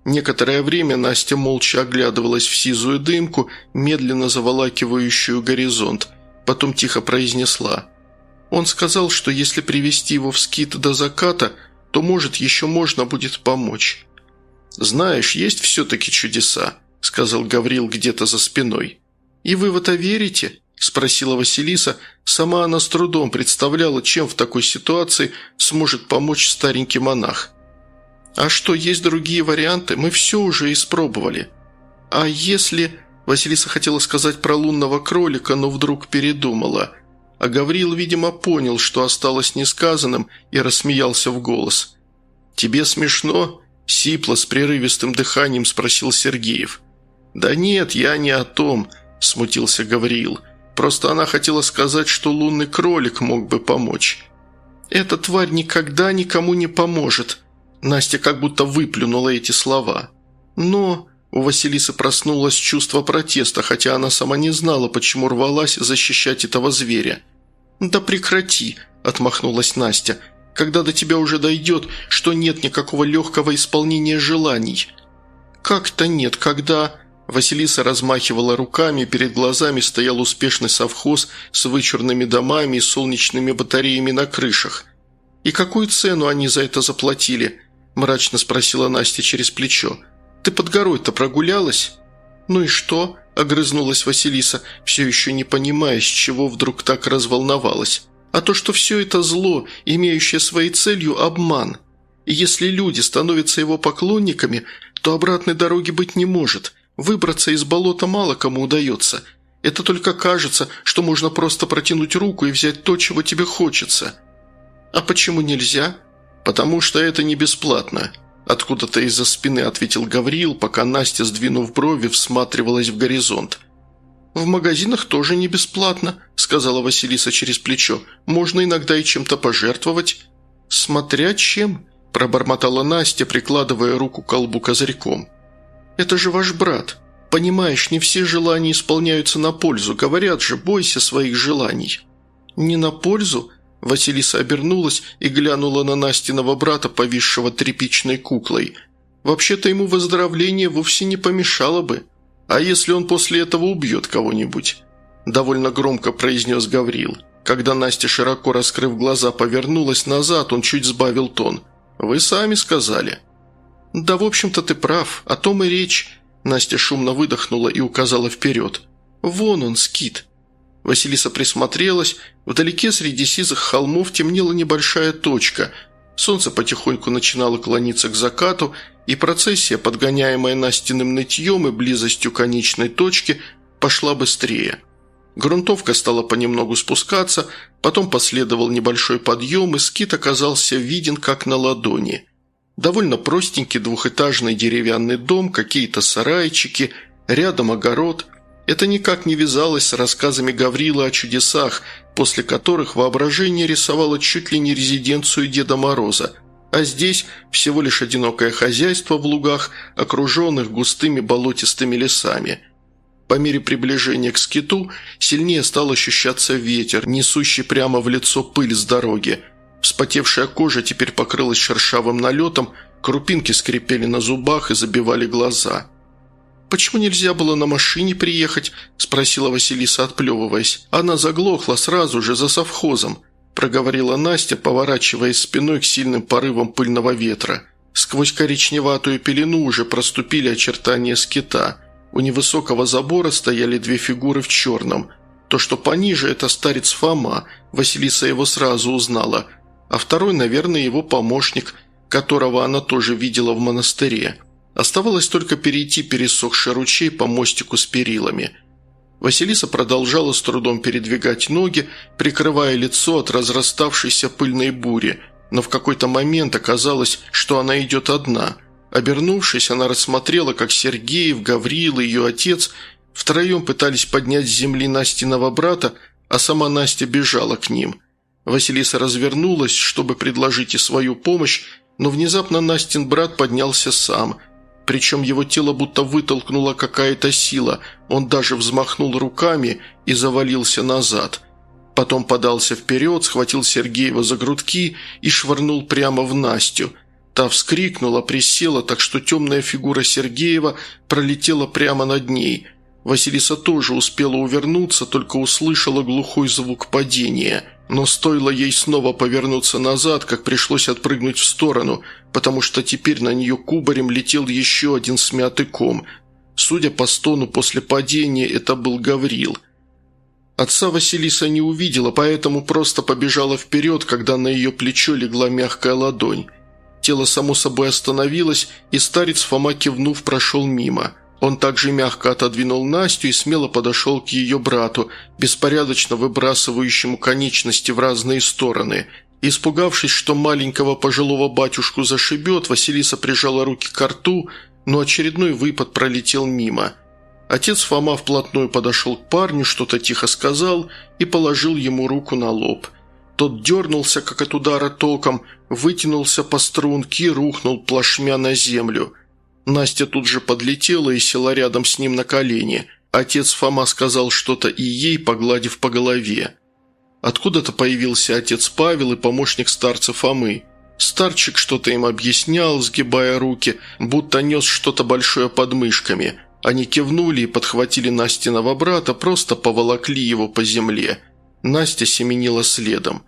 Некоторое время Настя молча оглядывалась в сизую дымку, медленно заволакивающую горизонт. Потом тихо произнесла. «Он сказал, что если привести его в скит до заката, то, может, еще можно будет помочь». «Знаешь, есть все-таки чудеса», – сказал Гаврил где-то за спиной. «И вы в это верите?» – спросила Василиса. Сама она с трудом представляла, чем в такой ситуации сможет помочь старенький монах. «А что, есть другие варианты? Мы все уже испробовали». «А если...» Василиса хотела сказать про лунного кролика, но вдруг передумала. А Гаврил, видимо, понял, что осталось несказанным, и рассмеялся в голос. «Тебе смешно?» – сипло с прерывистым дыханием спросил Сергеев. «Да нет, я не о том», – смутился Гавриил. «Просто она хотела сказать, что лунный кролик мог бы помочь». «Эта тварь никогда никому не поможет». Настя как будто выплюнула эти слова. «Но...» У Василисы проснулось чувство протеста, хотя она сама не знала, почему рвалась защищать этого зверя. «Да прекрати!» – отмахнулась Настя. «Когда до тебя уже дойдет, что нет никакого легкого исполнения желаний». «Как-то нет, когда...» Василиса размахивала руками, перед глазами стоял успешный совхоз с вычурными домами и солнечными батареями на крышах. «И какую цену они за это заплатили?» – мрачно спросила Настя через плечо. «Ты под горой-то прогулялась?» «Ну и что?» – огрызнулась Василиса, все еще не понимая, с чего вдруг так разволновалась. «А то, что все это зло, имеющее своей целью обман. И если люди становятся его поклонниками, то обратной дороги быть не может. Выбраться из болота мало кому удается. Это только кажется, что можно просто протянуть руку и взять то, чего тебе хочется». «А почему нельзя?» «Потому что это не бесплатно», Откуда-то из-за спины ответил Гавриил, пока Настя, сдвинув брови, всматривалась в горизонт. «В магазинах тоже не бесплатно», – сказала Василиса через плечо. «Можно иногда и чем-то пожертвовать». «Смотря чем», – пробормотала Настя, прикладывая руку к колбу козырьком. «Это же ваш брат. Понимаешь, не все желания исполняются на пользу. Говорят же, бойся своих желаний». «Не на пользу?» Василиса обернулась и глянула на Настиного брата, повисшего тряпичной куклой. «Вообще-то ему выздоровление вовсе не помешало бы. А если он после этого убьет кого-нибудь?» Довольно громко произнес Гаврил. Когда Настя, широко раскрыв глаза, повернулась назад, он чуть сбавил тон. «Вы сами сказали». «Да, в общем-то, ты прав. О том и речь». Настя шумно выдохнула и указала вперед. «Вон он, скит». Василиса присмотрелась. Вдалеке среди сизых холмов темнела небольшая точка. Солнце потихоньку начинало клониться к закату, и процессия, подгоняемая Настиным нытьем и близостью конечной точки, пошла быстрее. Грунтовка стала понемногу спускаться, потом последовал небольшой подъем, и скит оказался виден как на ладони. Довольно простенький двухэтажный деревянный дом, какие-то сарайчики, рядом огород – это никак не вязалось с рассказами Гаврила о чудесах, после которых воображение рисовало чуть ли не резиденцию Деда Мороза, а здесь всего лишь одинокое хозяйство в лугах, окруженных густыми болотистыми лесами. По мере приближения к скиту сильнее стал ощущаться ветер, несущий прямо в лицо пыль с дороги. Вспотевшая кожа теперь покрылась шершавым налетом, крупинки скрипели на зубах и забивали глаза – «Почему нельзя было на машине приехать?» – спросила Василиса, отплевываясь. «Она заглохла сразу же за совхозом», – проговорила Настя, поворачиваясь спиной к сильным порывам пыльного ветра. Сквозь коричневатую пелену уже проступили очертания скита. У невысокого забора стояли две фигуры в черном. То, что пониже, это старец Фома, Василиса его сразу узнала, а второй, наверное, его помощник, которого она тоже видела в монастыре. Оставалось только перейти пересохший ручей по мостику с перилами. Василиса продолжала с трудом передвигать ноги, прикрывая лицо от разраставшейся пыльной бури, но в какой-то момент оказалось, что она идет одна. Обернувшись, она рассмотрела, как Сергеев, Гавриил и ее отец втроем пытались поднять с земли Настиного брата, а сама Настя бежала к ним. Василиса развернулась, чтобы предложить и свою помощь, но внезапно Настин брат поднялся сам – причем его тело будто вытолкнула какая-то сила, он даже взмахнул руками и завалился назад. Потом подался вперед, схватил Сергеева за грудки и швырнул прямо в Настю. Та вскрикнула, присела, так что темная фигура Сергеева пролетела прямо над ней. Василиса тоже успела увернуться, только услышала глухой звук падения – но стоило ей снова повернуться назад, как пришлось отпрыгнуть в сторону, потому что теперь на нее кубарем летел еще один смятый ком. Судя по стону после падения, это был Гаврил. Отца Василиса не увидела, поэтому просто побежала вперед, когда на ее плечо легла мягкая ладонь. Тело само собой остановилось, и старец Фома кивнув прошел мимо – он также мягко отодвинул Настю и смело подошел к ее брату, беспорядочно выбрасывающему конечности в разные стороны. Испугавшись, что маленького пожилого батюшку зашибет, Василиса прижала руки к рту, но очередной выпад пролетел мимо. Отец Фома вплотную подошел к парню, что-то тихо сказал и положил ему руку на лоб. Тот дернулся, как от удара током, вытянулся по струнке и рухнул плашмя на землю. Настя тут же подлетела и села рядом с ним на колени. Отец Фома сказал что-то и ей, погладив по голове. Откуда-то появился отец Павел и помощник старца Фомы. Старчик что-то им объяснял, сгибая руки, будто нес что-то большое под мышками. Они кивнули и подхватили Настиного брата, просто поволокли его по земле. Настя семенила следом.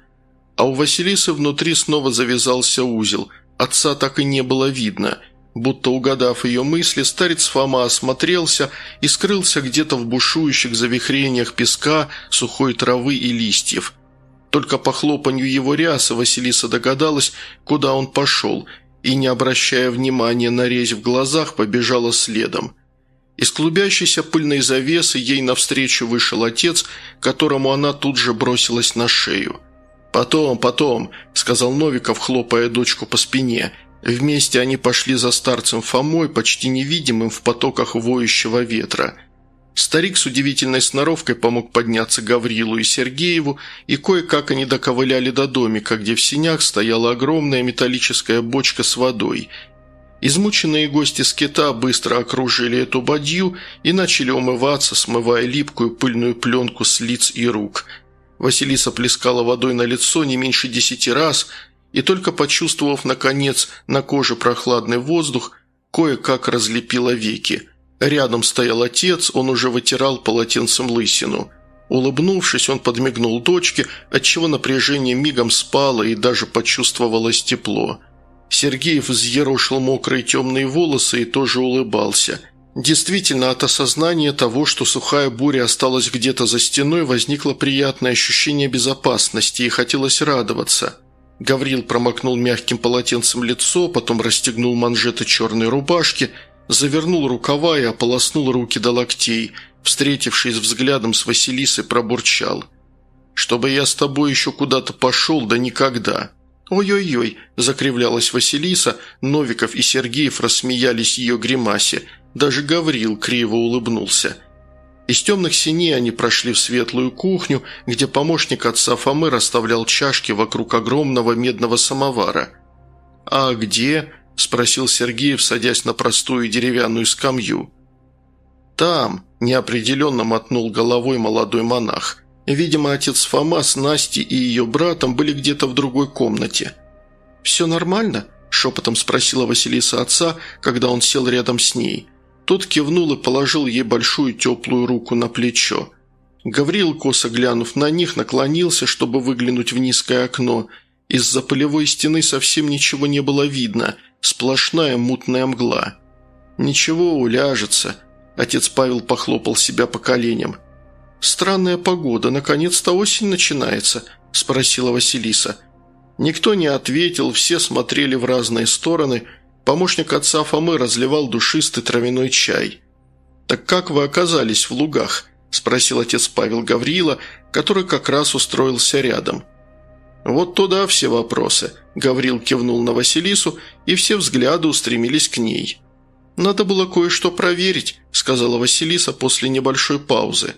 А у Василисы внутри снова завязался узел. Отца так и не было видно. Будто угадав ее мысли, старец Фома осмотрелся и скрылся где-то в бушующих завихрениях песка, сухой травы и листьев. Только по хлопанью его рясы Василиса догадалась, куда он пошел, и, не обращая внимания на резь в глазах, побежала следом. Из клубящейся пыльной завесы ей навстречу вышел отец, которому она тут же бросилась на шею. «Потом, потом», – сказал Новиков, хлопая дочку по спине – Вместе они пошли за старцем Фомой, почти невидимым в потоках воющего ветра. Старик с удивительной сноровкой помог подняться Гаврилу и Сергееву, и кое-как они доковыляли до домика, где в синях стояла огромная металлическая бочка с водой. Измученные гости скита быстро окружили эту бадью и начали умываться, смывая липкую пыльную пленку с лиц и рук. Василиса плескала водой на лицо не меньше десяти раз – и только почувствовав, наконец, на коже прохладный воздух, кое-как разлепила веки. Рядом стоял отец, он уже вытирал полотенцем лысину. Улыбнувшись, он подмигнул дочке, отчего напряжение мигом спало и даже почувствовалось тепло. Сергеев взъерошил мокрые темные волосы и тоже улыбался. Действительно, от осознания того, что сухая буря осталась где-то за стеной, возникло приятное ощущение безопасности и хотелось радоваться – Гаврил промокнул мягким полотенцем лицо, потом расстегнул манжеты черной рубашки, завернул рукава и ополоснул руки до локтей, встретившись взглядом с Василисой, пробурчал. «Чтобы я с тобой еще куда-то пошел, да никогда!» «Ой-ой-ой!» – закривлялась Василиса, Новиков и Сергеев рассмеялись ее гримасе, даже Гаврил криво улыбнулся – из темных синей они прошли в светлую кухню, где помощник отца Фомы расставлял чашки вокруг огромного медного самовара. «А где?» – спросил Сергеев, садясь на простую деревянную скамью. «Там», – неопределенно мотнул головой молодой монах. Видимо, отец Фома с Настей и ее братом были где-то в другой комнате. «Все нормально?» – шепотом спросила Василиса отца, когда он сел рядом с ней – тот кивнул и положил ей большую теплую руку на плечо. Гаврил, косо глянув на них, наклонился, чтобы выглянуть в низкое окно. Из-за полевой стены совсем ничего не было видно, сплошная мутная мгла. «Ничего, уляжется», – отец Павел похлопал себя по коленям. «Странная погода, наконец-то осень начинается», – спросила Василиса. Никто не ответил, все смотрели в разные стороны – Помощник отца Фомы разливал душистый травяной чай. «Так как вы оказались в лугах?» – спросил отец Павел Гаврила, который как раз устроился рядом. «Вот туда все вопросы», – Гаврил кивнул на Василису, и все взгляды устремились к ней. «Надо было кое-что проверить», – сказала Василиса после небольшой паузы.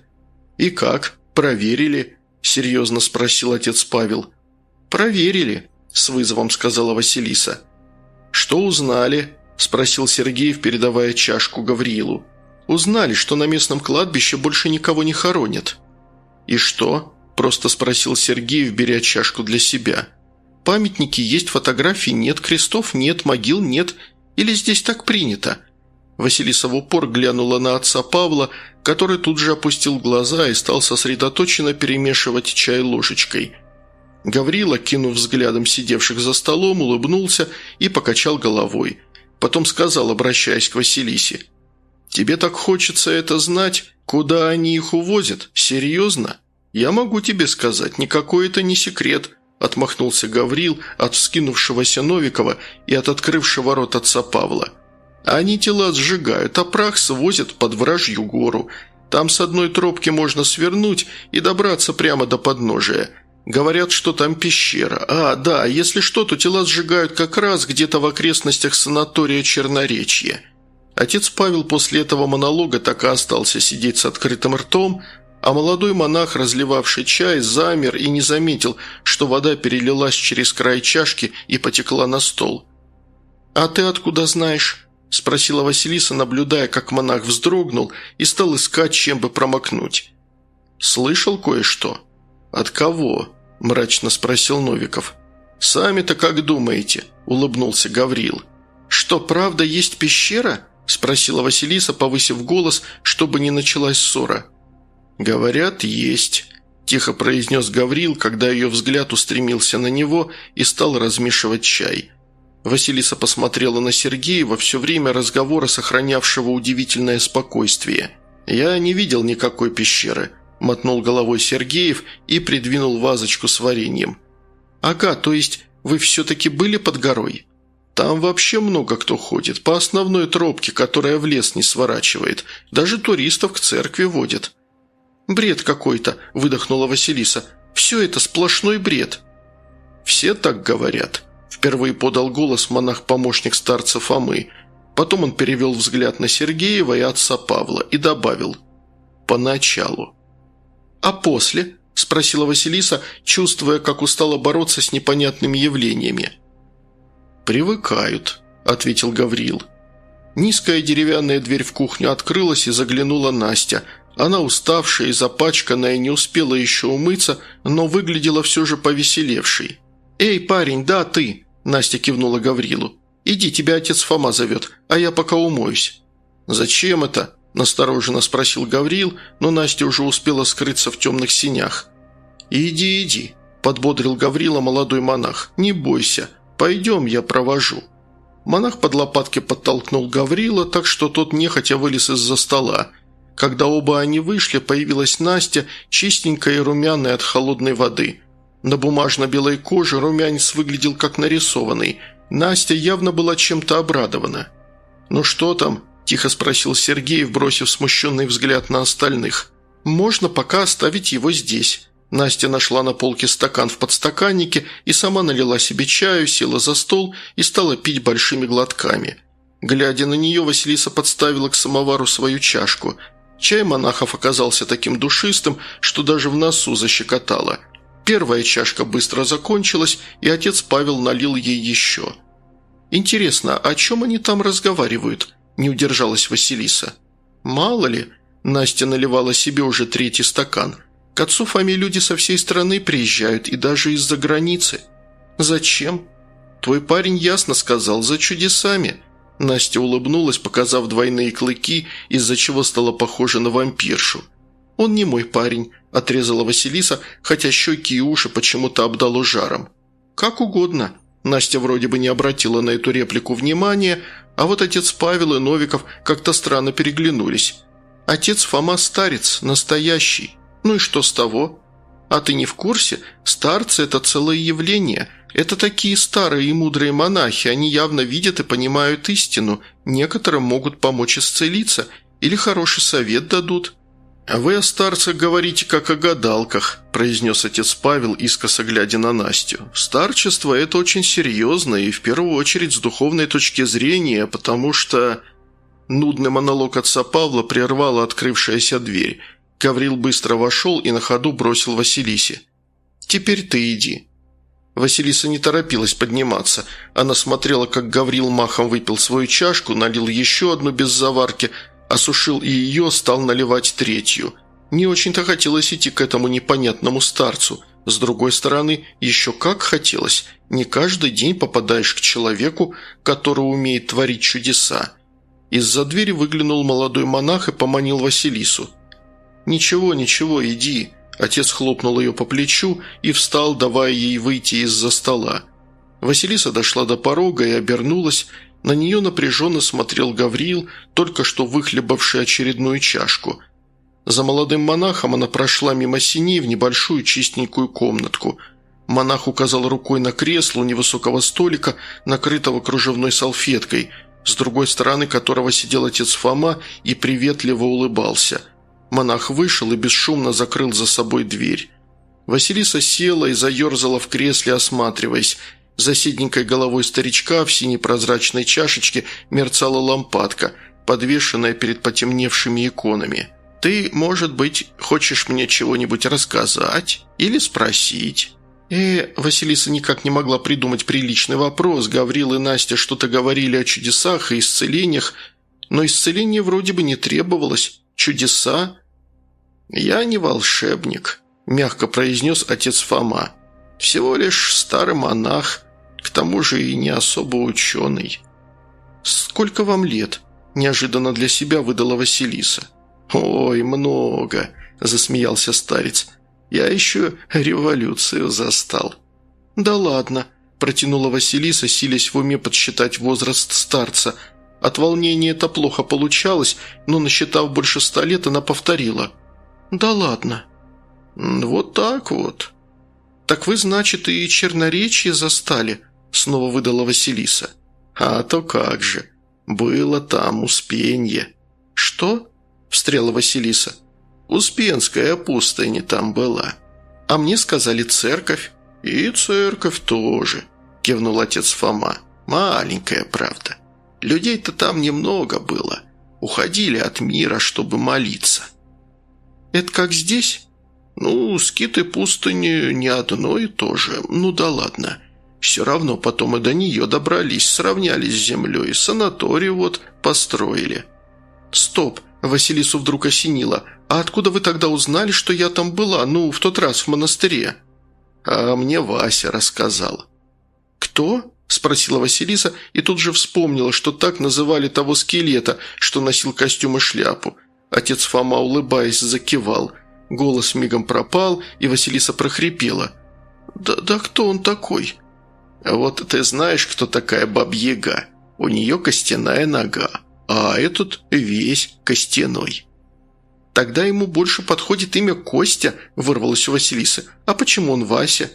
«И как? Проверили?» – серьезно спросил отец Павел. «Проверили», – с вызовом сказала Василиса. «Что узнали?» – спросил Сергеев, передавая чашку Гавриилу. «Узнали, что на местном кладбище больше никого не хоронят». «И что?» – просто спросил Сергеев, беря чашку для себя. «Памятники есть, фотографий нет, крестов нет, могил нет. Или здесь так принято?» Василиса в упор глянула на отца Павла, который тут же опустил глаза и стал сосредоточенно перемешивать чай ложечкой – Гаврила, кинув взглядом сидевших за столом, улыбнулся и покачал головой. Потом сказал, обращаясь к Василисе. «Тебе так хочется это знать? Куда они их увозят? Серьезно? Я могу тебе сказать, никакой это не секрет», отмахнулся Гаврил от вскинувшегося Новикова и от открывшего рот отца Павла. «Они тела сжигают, а прах свозят под вражью гору. Там с одной тропки можно свернуть и добраться прямо до подножия». Говорят, что там пещера. А, да, если что, то тела сжигают как раз где-то в окрестностях санатория Черноречья. Отец Павел после этого монолога так и остался сидеть с открытым ртом, а молодой монах, разливавший чай, замер и не заметил, что вода перелилась через край чашки и потекла на стол. «А ты откуда знаешь?» – спросила Василиса, наблюдая, как монах вздрогнул и стал искать, чем бы промокнуть. «Слышал кое-что?» «От кого?» – мрачно спросил Новиков. «Сами-то как думаете?» – улыбнулся Гаврил. «Что, правда, есть пещера?» – спросила Василиса, повысив голос, чтобы не началась ссора. «Говорят, есть», – тихо произнес Гаврил, когда ее взгляд устремился на него и стал размешивать чай. Василиса посмотрела на Сергея во все время разговора, сохранявшего удивительное спокойствие. «Я не видел никакой пещеры», – мотнул головой Сергеев и придвинул вазочку с вареньем. «Ага, то есть вы все-таки были под горой?» «Там вообще много кто ходит, по основной тропке, которая в лес не сворачивает. Даже туристов к церкви водят». «Бред какой-то», – выдохнула Василиса. «Все это сплошной бред». «Все так говорят», – впервые подал голос монах-помощник старца Фомы. Потом он перевел взгляд на Сергеева и отца Павла и добавил «поначалу». «А после?» – спросила Василиса, чувствуя, как устала бороться с непонятными явлениями. «Привыкают», – ответил Гаврил. Низкая деревянная дверь в кухню открылась и заглянула Настя – она, уставшая и запачканная, не успела еще умыться, но выглядела все же повеселевшей. «Эй, парень, да, ты!» – Настя кивнула Гаврилу. «Иди, тебя отец Фома зовет, а я пока умоюсь». «Зачем это?» – настороженно спросил Гаврил, но Настя уже успела скрыться в темных синях. «Иди, иди», – подбодрил Гаврила молодой монах. «Не бойся, пойдем, я провожу». Монах под лопатки подтолкнул Гаврила, так что тот нехотя вылез из-за стола. Когда оба они вышли, появилась Настя, чистенькая и румяная от холодной воды. На бумажно-белой коже румянец выглядел как нарисованный. Настя явно была чем-то обрадована. «Ну что там?» – тихо спросил Сергей, бросив смущенный взгляд на остальных. «Можно пока оставить его здесь». Настя нашла на полке стакан в подстаканнике и сама налила себе чаю, села за стол и стала пить большими глотками. Глядя на нее, Василиса подставила к самовару свою чашку – Чай монахов оказался таким душистым, что даже в носу защекотало. Первая чашка быстро закончилась, и отец Павел налил ей еще. «Интересно, о чем они там разговаривают?» – не удержалась Василиса. «Мало ли», – Настя наливала себе уже третий стакан. «К отцу Фоме люди со всей страны приезжают, и даже из-за границы». «Зачем?» «Твой парень ясно сказал, за чудесами», Настя улыбнулась, показав двойные клыки, из-за чего стала похожа на вампиршу. «Он не мой парень», – отрезала Василиса, хотя щеки и уши почему-то обдало жаром. «Как угодно». Настя вроде бы не обратила на эту реплику внимания, а вот отец Павел и Новиков как-то странно переглянулись. «Отец Фома старец, настоящий. Ну и что с того?» «А ты не в курсе? Старцы – это целое явление. Это такие старые и мудрые монахи, они явно видят и понимают истину. Некоторым могут помочь исцелиться или хороший совет дадут». «А вы о старцах говорите, как о гадалках», – произнес отец Павел, искоса глядя на Настю. «Старчество – это очень серьезно и в первую очередь с духовной точки зрения, потому что...» Нудный монолог отца Павла прервала открывшаяся дверь. Гаврил быстро вошел и на ходу бросил Василисе. «Теперь ты иди». Василиса не торопилась подниматься. Она смотрела, как Гаврил махом выпил свою чашку, налил еще одну без заварки, осушил и ее, стал наливать третью. Не очень-то хотелось идти к этому непонятному старцу. С другой стороны, еще как хотелось. Не каждый день попадаешь к человеку, который умеет творить чудеса. Из-за двери выглянул молодой монах и поманил Василису. «Ничего, ничего, иди», Отец хлопнул ее по плечу и встал, давая ей выйти из-за стола. Василиса дошла до порога и обернулась. На нее напряженно смотрел Гавриил, только что выхлебавший очередную чашку. За молодым монахом она прошла мимо синей в небольшую чистенькую комнатку. Монах указал рукой на кресло у невысокого столика, накрытого кружевной салфеткой, с другой стороны которого сидел отец Фома и приветливо улыбался – Монах вышел и бесшумно закрыл за собой дверь. Василиса села и заерзала в кресле, осматриваясь. За седненькой головой старичка в синей прозрачной чашечке мерцала лампадка, подвешенная перед потемневшими иконами. Ты, может быть, хочешь мне чего-нибудь рассказать или спросить?» Э, Василиса никак не могла придумать приличный вопрос. Гаврил и Настя что-то говорили о чудесах и исцелениях, но исцеление вроде бы не требовалось. Чудеса? «Я не волшебник», – мягко произнес отец Фома. «Всего лишь старый монах, к тому же и не особо ученый». «Сколько вам лет?» – неожиданно для себя выдала Василиса. «Ой, много», – засмеялся старец. «Я еще революцию застал». «Да ладно», – протянула Василиса, силясь в уме подсчитать возраст старца. От волнения это плохо получалось, но, насчитав больше ста лет, она повторила. «Да ладно». «Вот так вот». «Так вы, значит, и черноречие застали?» – снова выдала Василиса. «А то как же. Было там Успенье». «Что?» – встряла Василиса. «Успенская пустыня там была. А мне сказали церковь». «И церковь тоже», – кивнул отец Фома. «Маленькая, правда. Людей-то там немного было. Уходили от мира, чтобы молиться». «Это как здесь?» «Ну, скиты пустыни не одно и то же. Ну да ладно. Все равно потом и до нее добрались, сравнялись с землей, санаторий вот построили». «Стоп!» – Василису вдруг осенило. «А откуда вы тогда узнали, что я там была, ну, в тот раз в монастыре?» «А мне Вася рассказал». «Кто?» – спросила Василиса и тут же вспомнила, что так называли того скелета, что носил костюм и шляпу. Отец Фома, улыбаясь, закивал. Голос мигом пропал, и Василиса прохрипела. «Да, да кто он такой?» А вот ты знаешь, кто такая Бабьяга? У нее костяная нога, а этот весь костяной». «Тогда ему больше подходит имя Костя», – вырвалась у Василисы. «А почему он Вася?»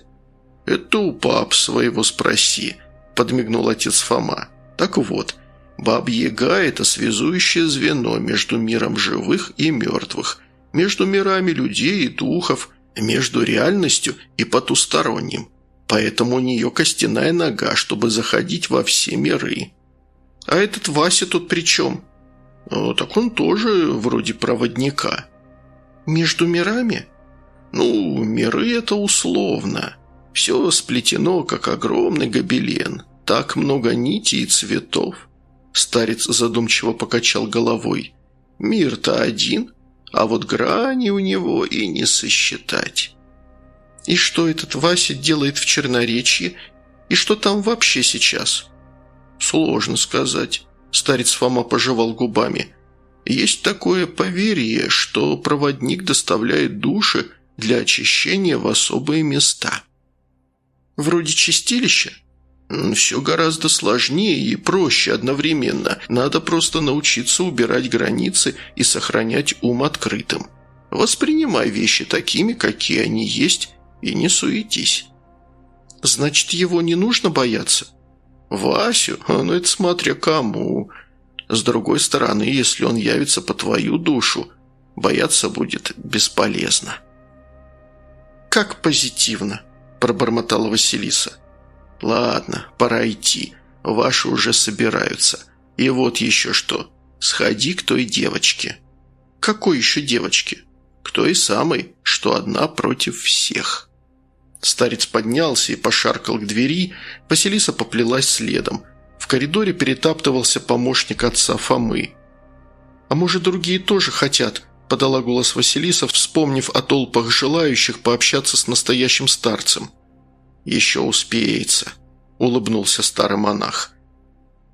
«Это у пап своего спроси», – подмигнул отец Фома. «Так вот, Бабьяга – это связующее звено между миром живых и мертвых, между мирами людей и духов, между реальностью и потусторонним поэтому у нее костяная нога, чтобы заходить во все миры. А этот Вася тут при чем? Ну, так он тоже вроде проводника. Между мирами? Ну, миры это условно. Все сплетено, как огромный гобелен. Так много нитей и цветов. Старец задумчиво покачал головой. Мир-то один, а вот грани у него и не сосчитать. И что этот Вася делает в Черноречье? И что там вообще сейчас?» «Сложно сказать», – старец Фома пожевал губами. «Есть такое поверье, что проводник доставляет души для очищения в особые места». «Вроде чистилища?» «Все гораздо сложнее и проще одновременно. Надо просто научиться убирать границы и сохранять ум открытым. Воспринимай вещи такими, какие они есть, и не суетись». «Значит, его не нужно бояться?» «Васю? А, ну это смотря кому. С другой стороны, если он явится по твою душу, бояться будет бесполезно». «Как позитивно», – пробормотала Василиса. «Ладно, пора идти. Ваши уже собираются. И вот еще что. Сходи к той девочке». «Какой еще девочке?» «К той самой, что одна против всех». Старец поднялся и пошаркал к двери, Василиса поплелась следом. В коридоре перетаптывался помощник отца Фомы. «А может, другие тоже хотят?» – подала голос Василиса, вспомнив о толпах желающих пообщаться с настоящим старцем. «Еще успеется», – улыбнулся старый монах.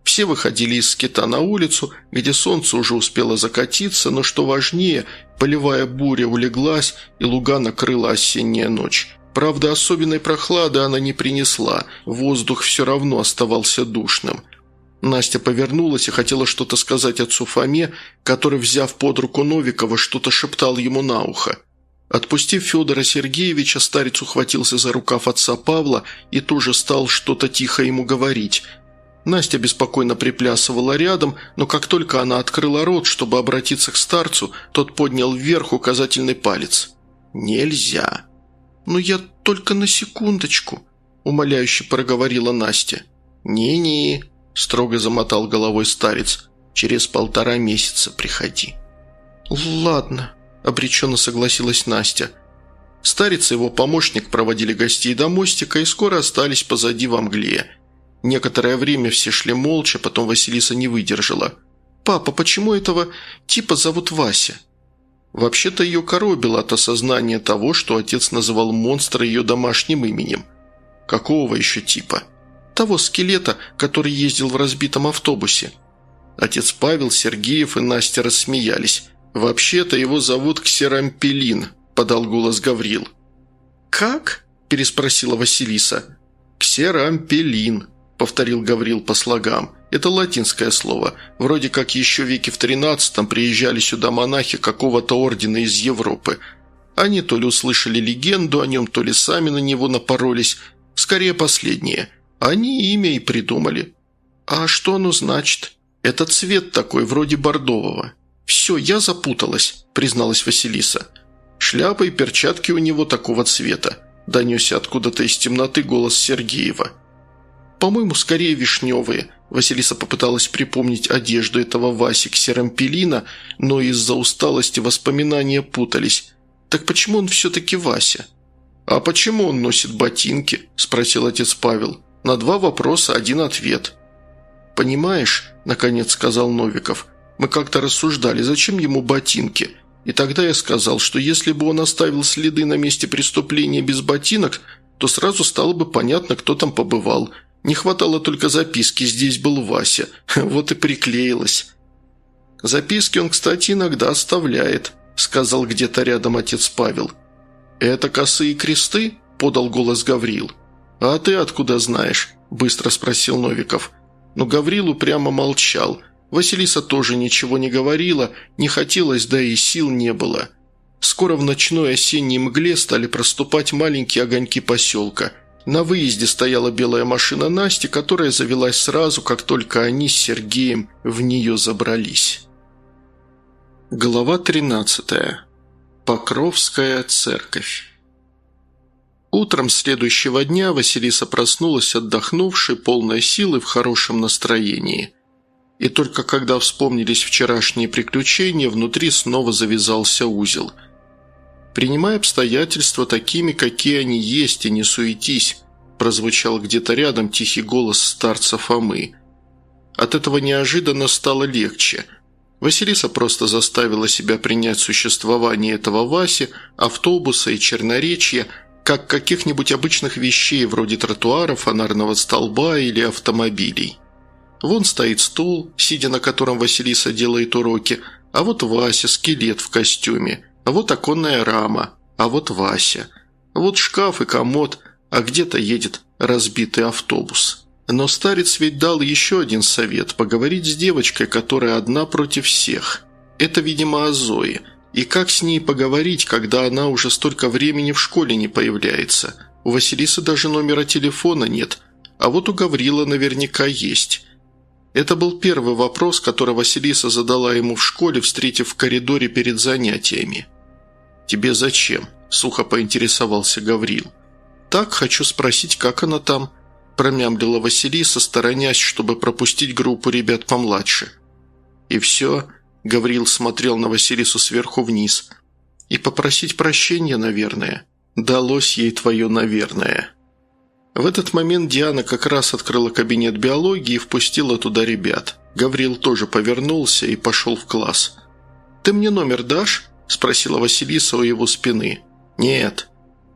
Все выходили из скита на улицу, где солнце уже успело закатиться, но, что важнее, полевая буря улеглась, и луга накрыла осенняя ночь. Правда, особенной прохлады она не принесла, воздух все равно оставался душным. Настя повернулась и хотела что-то сказать отцу Фоме, который, взяв под руку Новикова, что-то шептал ему на ухо. Отпустив Федора Сергеевича, старец ухватился за рукав отца Павла и тоже стал что-то тихо ему говорить. Настя беспокойно приплясывала рядом, но как только она открыла рот, чтобы обратиться к старцу, тот поднял вверх указательный палец. «Нельзя!» «Но я только на секундочку», – умоляюще проговорила Настя. «Не-не», – строго замотал головой старец, – «через полтора месяца приходи». «Ладно», – обреченно согласилась Настя. Старец и его помощник проводили гостей до мостика и скоро остались позади во мгле. Некоторое время все шли молча, потом Василиса не выдержала. «Папа, почему этого типа зовут Вася?» Вообще-то ее коробило от осознания того, что отец называл монстра ее домашним именем. Какого еще типа? Того скелета, который ездил в разбитом автобусе. Отец Павел, Сергеев и Настя рассмеялись. «Вообще-то его зовут Ксерампелин», – подал голос Гаврил. «Как?» – переспросила Василиса. «Ксерампелин», – повторил Гаврил по слогам. «Это латинское слово. Вроде как еще веке в тринадцатом приезжали сюда монахи какого-то ордена из Европы. Они то ли услышали легенду о нем, то ли сами на него напоролись. Скорее последнее. Они имя и придумали». «А что оно значит?» «Это цвет такой, вроде бордового». «Все, я запуталась», – призналась Василиса. «Шляпа и перчатки у него такого цвета», – донесся откуда-то из темноты голос Сергеева. «По-моему, скорее вишневые», – Василиса попыталась припомнить одежду этого Васи Ксерампелина, но из-за усталости воспоминания путались. «Так почему он все-таки Вася?» «А почему он носит ботинки?» – спросил отец Павел. «На два вопроса один ответ». «Понимаешь», – наконец сказал Новиков – мы как-то рассуждали, зачем ему ботинки. И тогда я сказал, что если бы он оставил следы на месте преступления без ботинок, то сразу стало бы понятно, кто там побывал. Не хватало только записки «Здесь был Вася». Вот и приклеилось. «Записки он, кстати, иногда оставляет», – сказал где-то рядом отец Павел. «Это косые кресты?» – подал голос Гаврил. «А ты откуда знаешь?» – быстро спросил Новиков. Но Гаврил упрямо молчал – Василиса тоже ничего не говорила, не хотелось, да и сил не было. Скоро в ночной осенней мгле стали проступать маленькие огоньки поселка. На выезде стояла белая машина Насти, которая завелась сразу, как только они с Сергеем в нее забрались. Глава 13. Покровская церковь Утром следующего дня Василиса проснулась отдохнувшей, полной силы, в хорошем настроении – и только когда вспомнились вчерашние приключения, внутри снова завязался узел. «Принимай обстоятельства такими, какие они есть, и не суетись», прозвучал где-то рядом тихий голос старца Фомы. От этого неожиданно стало легче. Василиса просто заставила себя принять существование этого Васи, автобуса и черноречья, как каких-нибудь обычных вещей вроде тротуара, фонарного столба или автомобилей. Вон стоит стул, сидя на котором Василиса делает уроки, а вот Вася, скелет в костюме, а вот оконная рама, а вот Вася. Вот шкаф и комод, а где-то едет разбитый автобус. Но старец ведь дал еще один совет – поговорить с девочкой, которая одна против всех. Это, видимо, о Зое. И как с ней поговорить, когда она уже столько времени в школе не появляется? У Василисы даже номера телефона нет, а вот у Гаврила наверняка есть. Это был первый вопрос, который Василиса задала ему в школе, встретив в коридоре перед занятиями. «Тебе зачем?» – сухо поинтересовался Гаврил. «Так, хочу спросить, как она там?» – промямлила Василиса, сторонясь, чтобы пропустить группу ребят помладше. «И все?» – Гаврил смотрел на Василису сверху вниз. «И попросить прощения, наверное. Далось ей твое «наверное». В этот момент Диана как раз открыла кабинет биологии и впустила туда ребят. Гаврил тоже повернулся и пошел в класс. «Ты мне номер дашь?» – спросила Василиса у его спины. «Нет».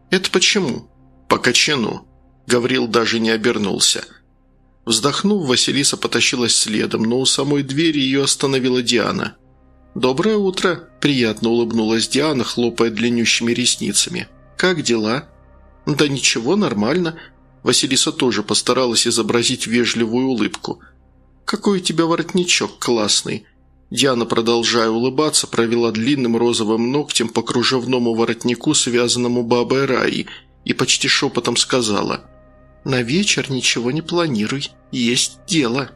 «Это почему?» «По качану». Гаврил даже не обернулся. Вздохнув, Василиса потащилась следом, но у самой двери ее остановила Диана. «Доброе утро!» – приятно улыбнулась Диана, хлопая длиннющими ресницами. «Как дела?» «Да ничего, нормально. Василиса тоже постаралась изобразить вежливую улыбку. «Какой у тебя воротничок классный!» Диана, продолжая улыбаться, провела длинным розовым ногтем по кружевному воротнику, связанному бабой Раи, и почти шепотом сказала «На вечер ничего не планируй, есть дело».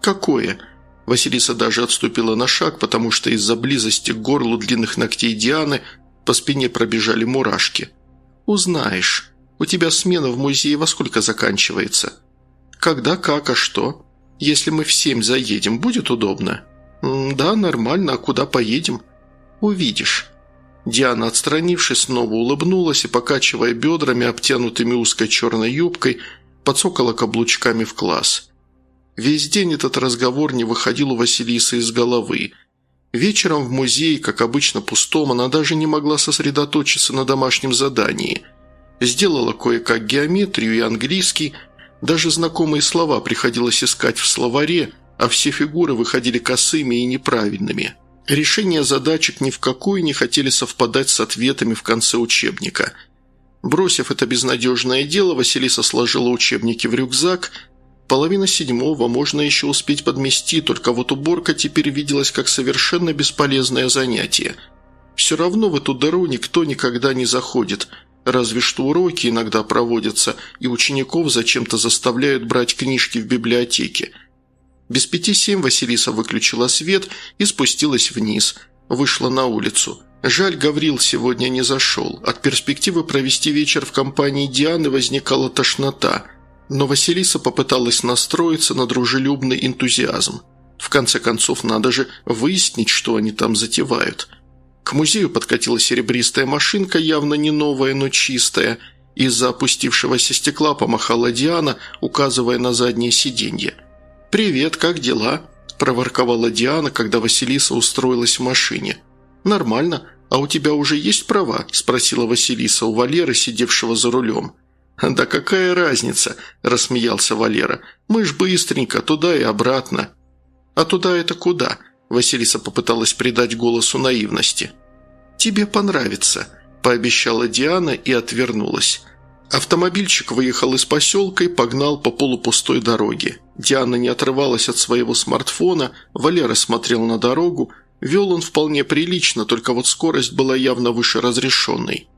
«Какое?» Василиса даже отступила на шаг, потому что из-за близости к горлу длинных ногтей Дианы по спине пробежали мурашки. «Узнаешь». У тебя смена в музее во сколько заканчивается?» «Когда, как, а что? Если мы в семь заедем, будет удобно?» «Да, нормально. А куда поедем?» «Увидишь». Диана, отстранившись, снова улыбнулась и, покачивая бедрами, обтянутыми узкой черной юбкой, подсокала каблучками в класс. Весь день этот разговор не выходил у Василисы из головы. Вечером в музее, как обычно пустом, она даже не могла сосредоточиться на домашнем задании. Сделала кое-как геометрию и английский, даже знакомые слова приходилось искать в словаре, а все фигуры выходили косыми и неправильными. Решения задачек ни в какую не хотели совпадать с ответами в конце учебника. Бросив это безнадежное дело, Василиса сложила учебники в рюкзак. Половина седьмого можно еще успеть подмести, только вот уборка теперь виделась как совершенно бесполезное занятие. Все равно в эту дыру никто никогда не заходит, разве что уроки иногда проводятся, и учеников зачем-то заставляют брать книжки в библиотеке – без пяти семь Василиса выключила свет и спустилась вниз. Вышла на улицу. Жаль, Гаврил сегодня не зашел. От перспективы провести вечер в компании Дианы возникала тошнота. Но Василиса попыталась настроиться на дружелюбный энтузиазм. В конце концов, надо же выяснить, что они там затевают. К музею подкатила серебристая машинка, явно не новая, но чистая. Из-за опустившегося стекла помахала Диана, указывая на заднее сиденье. «Привет, как дела?» – проворковала Диана, когда Василиса устроилась в машине. «Нормально. А у тебя уже есть права?» – спросила Василиса у Валеры, сидевшего за рулем. «Да какая разница?» – рассмеялся Валера. «Мы ж быстренько, туда и обратно». «А туда это куда?» – Василиса попыталась придать голосу наивности. «Тебе понравится», – пообещала Диана и отвернулась. Автомобильчик выехал из поселка и погнал по полупустой дороге. Диана не отрывалась от своего смартфона, Валера смотрел на дорогу. Вел он вполне прилично, только вот скорость была явно выше разрешенной.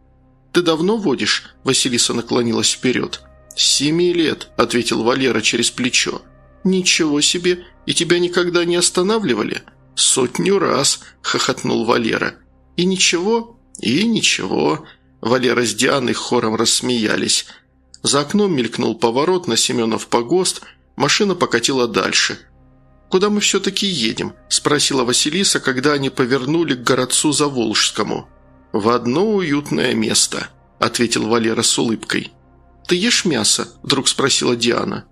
«Ты давно водишь?» – Василиса наклонилась вперед. «Семи лет», – ответил Валера через плечо. «Ничего себе! И тебя никогда не останавливали?» «Сотню раз», – хохотнул Валера. «И ничего?» «И ничего», Валера с Дианой хором рассмеялись. За окном мелькнул поворот на Семенов погост, машина покатила дальше. «Куда мы все-таки едем?» – спросила Василиса, когда они повернули к городцу Заволжскому. «В одно уютное место», – ответил Валера с улыбкой. «Ты ешь мясо?» – вдруг спросила Диана.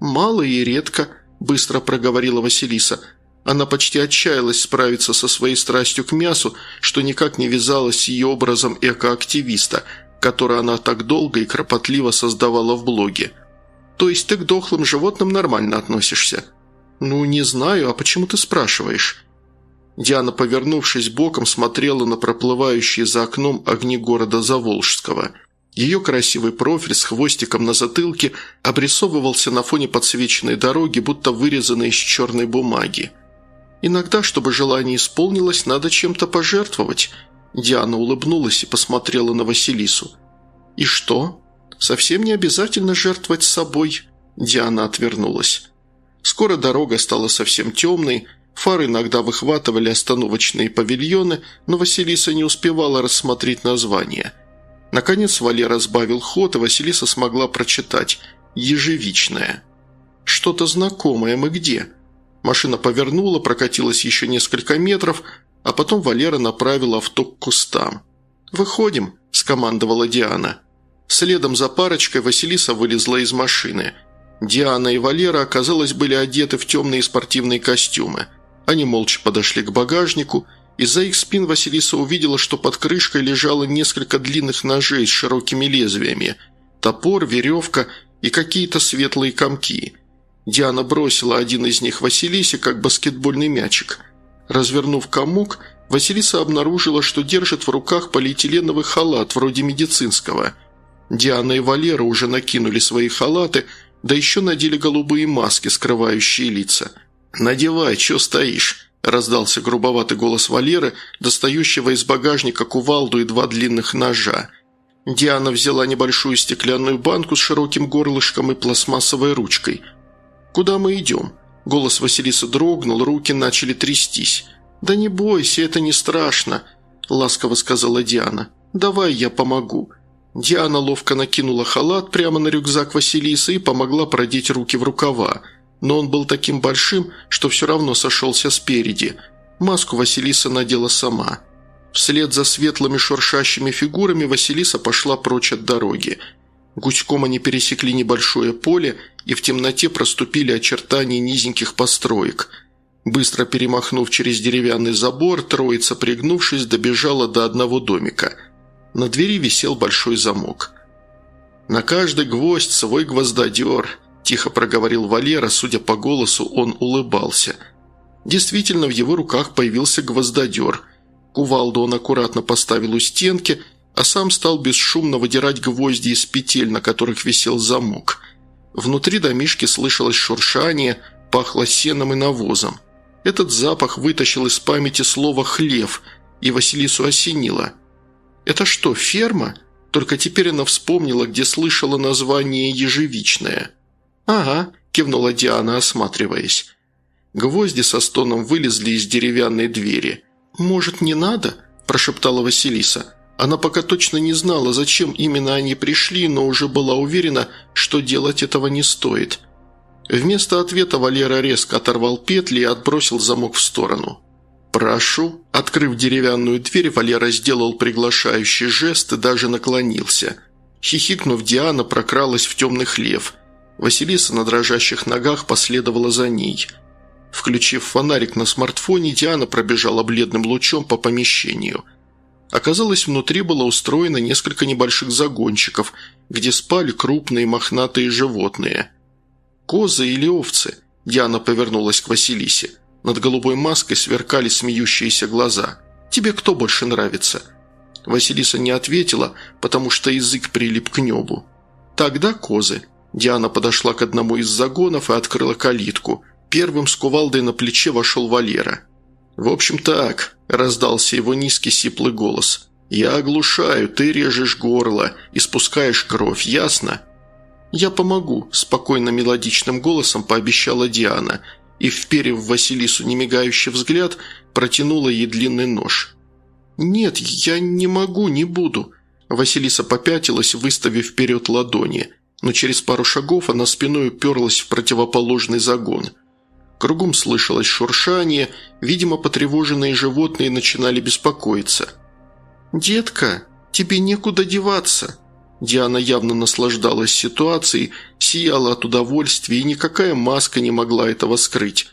«Мало и редко», – быстро проговорила Василиса – она почти отчаялась справиться со своей страстью к мясу, что никак не вязалось с ее образом экоактивиста, который она так долго и кропотливо создавала в блоге. «То есть ты к дохлым животным нормально относишься?» «Ну, не знаю, а почему ты спрашиваешь?» Диана, повернувшись боком, смотрела на проплывающие за окном огни города Заволжского. Ее красивый профиль с хвостиком на затылке обрисовывался на фоне подсвеченной дороги, будто вырезанной из черной бумаги. Иногда, чтобы желание исполнилось, надо чем-то пожертвовать». Диана улыбнулась и посмотрела на Василису. «И что? Совсем не обязательно жертвовать собой?» Диана отвернулась. Скоро дорога стала совсем темной, фары иногда выхватывали остановочные павильоны, но Василиса не успевала рассмотреть название. Наконец Валера сбавил ход, и Василиса смогла прочитать «Ежевичная». «Что-то знакомое мы где?» Машина повернула, прокатилась еще несколько метров, а потом Валера направил авто к кустам. «Выходим», – скомандовала Диана. Следом за парочкой Василиса вылезла из машины. Диана и Валера, оказалось, были одеты в темные спортивные костюмы. Они молча подошли к багажнику. Из-за их спин Василиса увидела, что под крышкой лежало несколько длинных ножей с широкими лезвиями, топор, веревка и какие-то светлые комки – Диана бросила один из них Василисе, как баскетбольный мячик. Развернув комок, Василиса обнаружила, что держит в руках полиэтиленовый халат, вроде медицинского. Диана и Валера уже накинули свои халаты, да еще надели голубые маски, скрывающие лица. «Надевай, что стоишь?» – раздался грубоватый голос Валеры, достающего из багажника кувалду и два длинных ножа. Диана взяла небольшую стеклянную банку с широким горлышком и пластмассовой ручкой – «Куда мы идем?» Голос Василисы дрогнул, руки начали трястись. «Да не бойся, это не страшно», – ласково сказала Диана. «Давай я помогу». Диана ловко накинула халат прямо на рюкзак Василисы и помогла продеть руки в рукава. Но он был таким большим, что все равно сошелся спереди. Маску Василиса надела сама. Вслед за светлыми шуршащими фигурами Василиса пошла прочь от дороги. Гуськом они пересекли небольшое поле и в темноте проступили очертания низеньких построек. Быстро перемахнув через деревянный забор, троица, пригнувшись, добежала до одного домика. На двери висел большой замок. «На каждый гвоздь свой гвоздодер», – тихо проговорил Валера, судя по голосу, он улыбался. Действительно, в его руках появился гвоздодер – Кувалду он аккуратно поставил у стенки, а сам стал бесшумно выдирать гвозди из петель, на которых висел замок. Внутри домишки слышалось шуршание, пахло сеном и навозом. Этот запах вытащил из памяти слово «хлев», и Василису осенило. «Это что, ферма?» Только теперь она вспомнила, где слышала название «ежевичное». «Ага», – кивнула Диана, осматриваясь. Гвозди со стоном вылезли из деревянной двери. «Может, не надо?» – прошептала Василиса. Она пока точно не знала, зачем именно они пришли, но уже была уверена, что делать этого не стоит. Вместо ответа Валера резко оторвал петли и отбросил замок в сторону. «Прошу». Открыв деревянную дверь, Валера сделал приглашающий жест и даже наклонился. Хихикнув, Диана прокралась в темный хлев. Василиса на дрожащих ногах последовала за ней – Включив фонарик на смартфоне, Диана пробежала бледным лучом по помещению. Оказалось, внутри было устроено несколько небольших загончиков, где спали крупные мохнатые животные. «Козы или овцы?» Диана повернулась к Василисе. Над голубой маской сверкали смеющиеся глаза. «Тебе кто больше нравится?» Василиса не ответила, потому что язык прилип к небу. «Тогда козы». Диана подошла к одному из загонов и открыла калитку – Первым с кувалдой на плече вошел Валера. «В общем так», – раздался его низкий сиплый голос. «Я оглушаю, ты режешь горло и спускаешь кровь, ясно?» «Я помогу», – спокойно мелодичным голосом пообещала Диана и, вперев Василису немигающий взгляд, протянула ей длинный нож. «Нет, я не могу, не буду», – Василиса попятилась, выставив вперед ладони, но через пару шагов она спиной уперлась в противоположный загон – Кругом слышалось шуршание, видимо, потревоженные животные начинали беспокоиться. «Детка, тебе некуда деваться!» Диана явно наслаждалась ситуацией, сияла от удовольствия, и никакая маска не могла этого скрыть.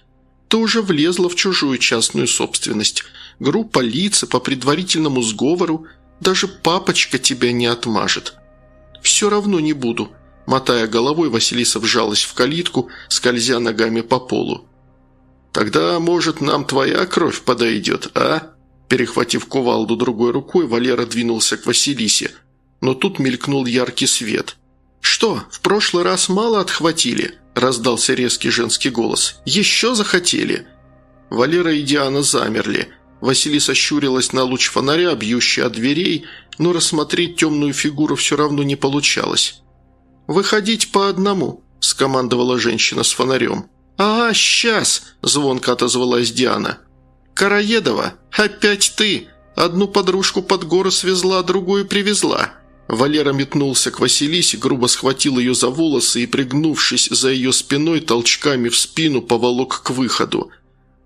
Ты уже влезла в чужую частную собственность. Группа лиц по предварительному сговору, даже папочка тебя не отмажет. «Все равно не буду», – мотая головой, Василиса вжалась в калитку, скользя ногами по полу. «Тогда, может, нам твоя кровь подойдет, а?» Перехватив кувалду другой рукой, Валера двинулся к Василисе. Но тут мелькнул яркий свет. «Что, в прошлый раз мало отхватили?» – раздался резкий женский голос. «Еще захотели?» Валера и Диана замерли. Василиса щурилась на луч фонаря, бьющий от дверей, но рассмотреть темную фигуру все равно не получалось. «Выходить по одному», – скомандовала женщина с фонарем. «А, сейчас!» – звонко отозвалась Диана. «Караедова, опять ты! Одну подружку под гору свезла, другую привезла!» Валера метнулся к Василисе, грубо схватил ее за волосы и, пригнувшись за ее спиной, толчками в спину поволок к выходу.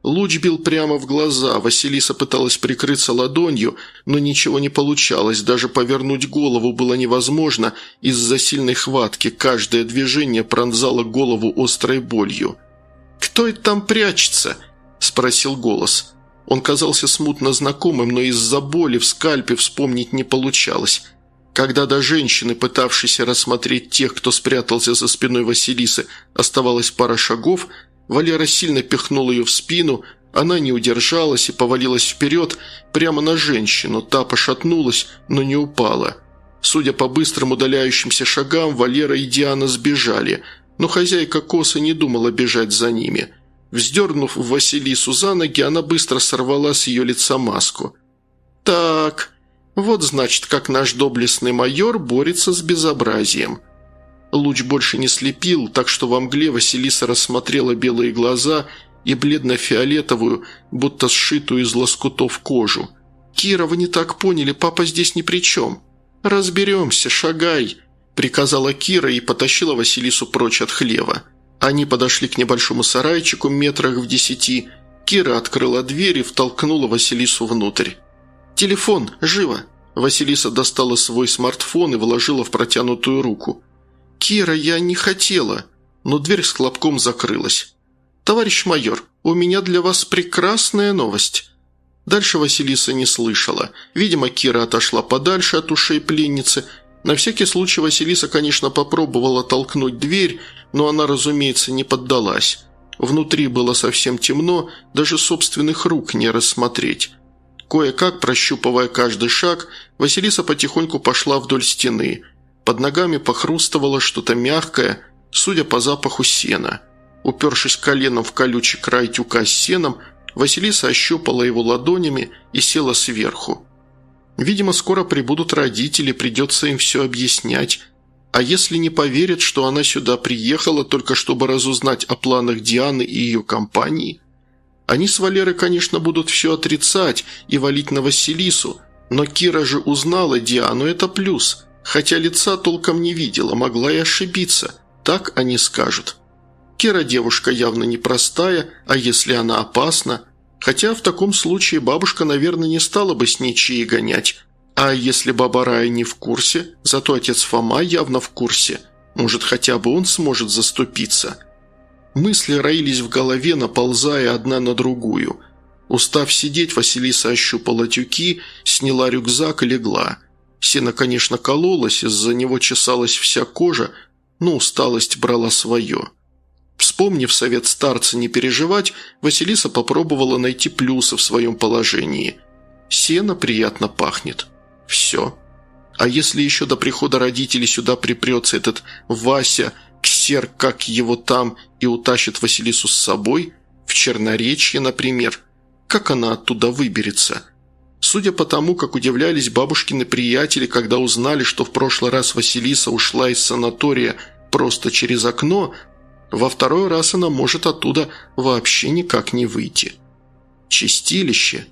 Луч бил прямо в глаза, Василиса пыталась прикрыться ладонью, но ничего не получалось, даже повернуть голову было невозможно из-за сильной хватки, каждое движение пронзало голову острой болью. «Кто это там прячется?» – спросил голос. Он казался смутно знакомым, но из-за боли в скальпе вспомнить не получалось. Когда до женщины, пытавшейся рассмотреть тех, кто спрятался за спиной Василисы, оставалось пара шагов, Валера сильно пихнул ее в спину, она не удержалась и повалилась вперед прямо на женщину, та пошатнулась, но не упала. Судя по быстрым удаляющимся шагам, Валера и Диана сбежали – но хозяйка косы не думала бежать за ними. Вздернув Василису за ноги, она быстро сорвала с ее лица маску. «Так, вот значит, как наш доблестный майор борется с безобразием». Луч больше не слепил, так что во мгле Василиса рассмотрела белые глаза и бледно-фиолетовую, будто сшитую из лоскутов кожу. «Кира, вы не так поняли, папа здесь ни при чем». «Разберемся, шагай», приказала Кира и потащила Василису прочь от хлева. Они подошли к небольшому сарайчику метрах в десяти. Кира открыла дверь и втолкнула Василису внутрь. «Телефон! Живо!» Василиса достала свой смартфон и вложила в протянутую руку. «Кира, я не хотела!» Но дверь с хлопком закрылась. «Товарищ майор, у меня для вас прекрасная новость!» Дальше Василиса не слышала. Видимо, Кира отошла подальше от ушей пленницы. На всякий случай Василиса, конечно, попробовала толкнуть дверь, но она, разумеется, не поддалась. Внутри было совсем темно, даже собственных рук не рассмотреть. Кое-как, прощупывая каждый шаг, Василиса потихоньку пошла вдоль стены. Под ногами похрустывало что-то мягкое, судя по запаху сена. Упершись коленом в колючий край тюка с сеном, Василиса ощупала его ладонями и села сверху. Видимо, скоро прибудут родители, придется им все объяснять. А если не поверят, что она сюда приехала только чтобы разузнать о планах Дианы и ее компании? Они с Валерой, конечно, будут все отрицать и валить на Василису, но Кира же узнала Диану, это плюс. Хотя лица толком не видела, могла и ошибиться. Так они скажут. Кира девушка явно непростая, а если она опасна? Хотя в таком случае бабушка, наверное, не стала бы с ничьей гонять. А если баба Рая не в курсе, зато отец Фома явно в курсе. Может, хотя бы он сможет заступиться. Мысли роились в голове, наползая одна на другую. Устав сидеть, Василиса ощупала тюки, сняла рюкзак и легла. Сено, конечно, кололось, из-за него чесалась вся кожа, но усталость брала свое. Вспомнив совет старца не переживать, Василиса попробовала найти плюсы в своем положении. Сено приятно пахнет. Все. А если еще до прихода родителей сюда припрется этот Вася, Ксер, как его там, и утащит Василису с собой, в Черноречье, например, как она оттуда выберется? Судя по тому, как удивлялись бабушкины приятели, когда узнали, что в прошлый раз Василиса ушла из санатория просто через окно – во второй раз она может оттуда вообще никак не выйти. Чистилище.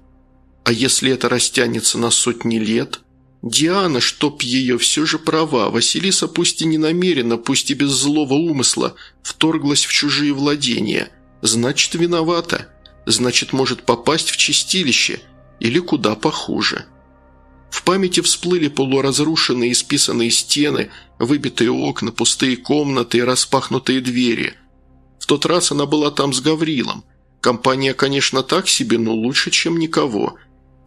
А если это растянется на сотни лет? Диана, чтоб ее все же права, Василиса пусть и не намеренно, пусть и без злого умысла, вторглась в чужие владения. Значит, виновата. Значит, может попасть в чистилище. Или куда похуже. В памяти всплыли полуразрушенные исписанные стены, выбитые окна, пустые комнаты и распахнутые двери. В тот раз она была там с Гаврилом. Компания, конечно, так себе, но лучше, чем никого.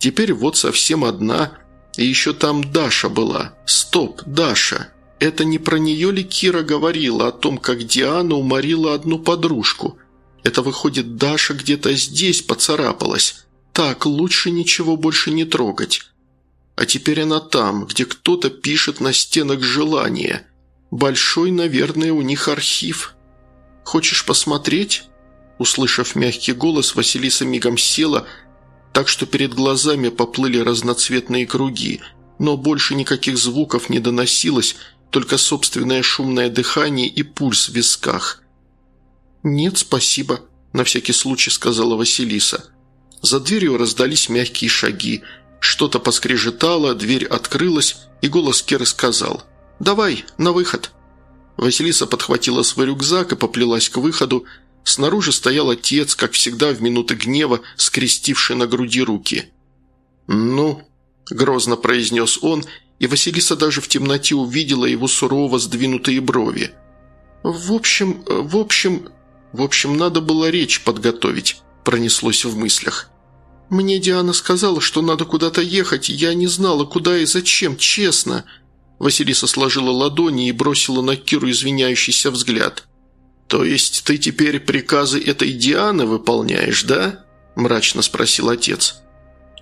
Теперь вот совсем одна. И еще там Даша была. Стоп, Даша. Это не про нее ли Кира говорила о том, как Диана уморила одну подружку? Это выходит, Даша где-то здесь поцарапалась. Так, лучше ничего больше не трогать. А теперь она там, где кто-то пишет на стенах желания. Большой, наверное, у них архив. Хочешь посмотреть?» Услышав мягкий голос, Василиса мигом села, так что перед глазами поплыли разноцветные круги, но больше никаких звуков не доносилось, только собственное шумное дыхание и пульс в висках. «Нет, спасибо», – на всякий случай сказала Василиса. За дверью раздались мягкие шаги – что-то поскрежетало, дверь открылась, и голос Керы сказал «Давай, на выход». Василиса подхватила свой рюкзак и поплелась к выходу. Снаружи стоял отец, как всегда в минуты гнева, скрестивший на груди руки. «Ну?» – грозно произнес он, и Василиса даже в темноте увидела его сурово сдвинутые брови. «В общем, в общем, в общем, надо было речь подготовить», – пронеслось в мыслях. «Мне Диана сказала, что надо куда-то ехать, я не знала, куда и зачем, честно». Василиса сложила ладони и бросила на Киру извиняющийся взгляд. «То есть ты теперь приказы этой Дианы выполняешь, да?» – мрачно спросил отец.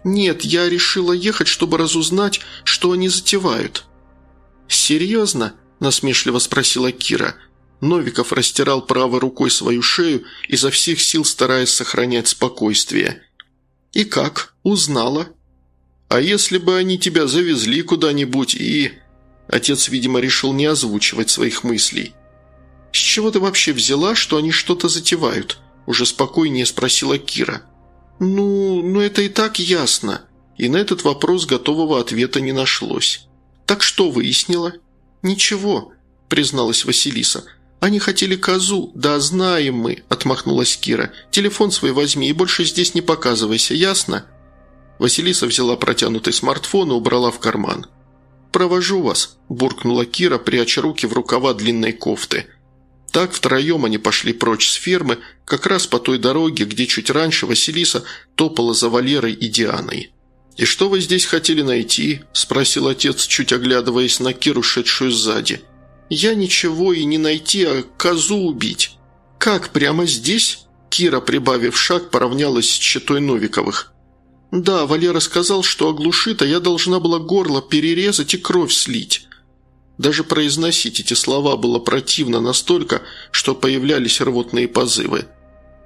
«Нет, я решила ехать, чтобы разузнать, что они затевают». «Серьезно?» – насмешливо спросила Кира. Новиков растирал правой рукой свою шею, изо всех сил стараясь сохранять спокойствие. «И как? Узнала?» «А если бы они тебя завезли куда-нибудь и...» Отец, видимо, решил не озвучивать своих мыслей. «С чего ты вообще взяла, что они что-то затевают?» Уже спокойнее спросила Кира. «Ну, ну это и так ясно». И на этот вопрос готового ответа не нашлось. «Так что выяснила?» «Ничего», – призналась Василиса. «Они хотели козу». «Да, знаем мы», – отмахнулась Кира. «Телефон свой возьми и больше здесь не показывайся, ясно?» Василиса взяла протянутый смартфон и убрала в карман. «Провожу вас», – буркнула Кира, пряча руки в рукава длинной кофты. Так втроем они пошли прочь с фермы, как раз по той дороге, где чуть раньше Василиса топала за Валерой и Дианой. «И что вы здесь хотели найти?» – спросил отец, чуть оглядываясь на Киру, шедшую сзади. «Я ничего и не найти, а козу убить». «Как, прямо здесь?» Кира, прибавив шаг, поравнялась с щитой Новиковых. «Да, Валера сказал, что оглушит, а я должна была горло перерезать и кровь слить». Даже произносить эти слова было противно настолько, что появлялись рвотные позывы.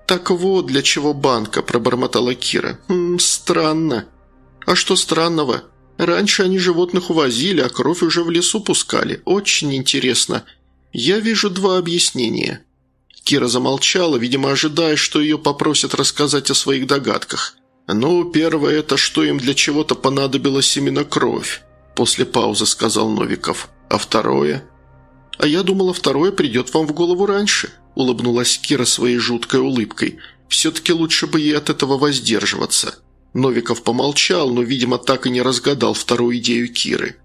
«Так вот, для чего банка», – пробормотала Кира. «М «Странно». «А что странного? Раньше они животных увозили, а кровь уже в лесу пускали. Очень интересно. Я вижу два объяснения». Кира замолчала, видимо, ожидая, что ее попросят рассказать о своих догадках. «Ну, первое – это что им для чего-то понадобилась именно кровь», – после паузы сказал Новиков. «А второе?» «А я думала, второе придет вам в голову раньше», – улыбнулась Кира своей жуткой улыбкой. «Все-таки лучше бы ей от этого воздерживаться». Новиков помолчал, но, видимо, так и не разгадал вторую идею Киры.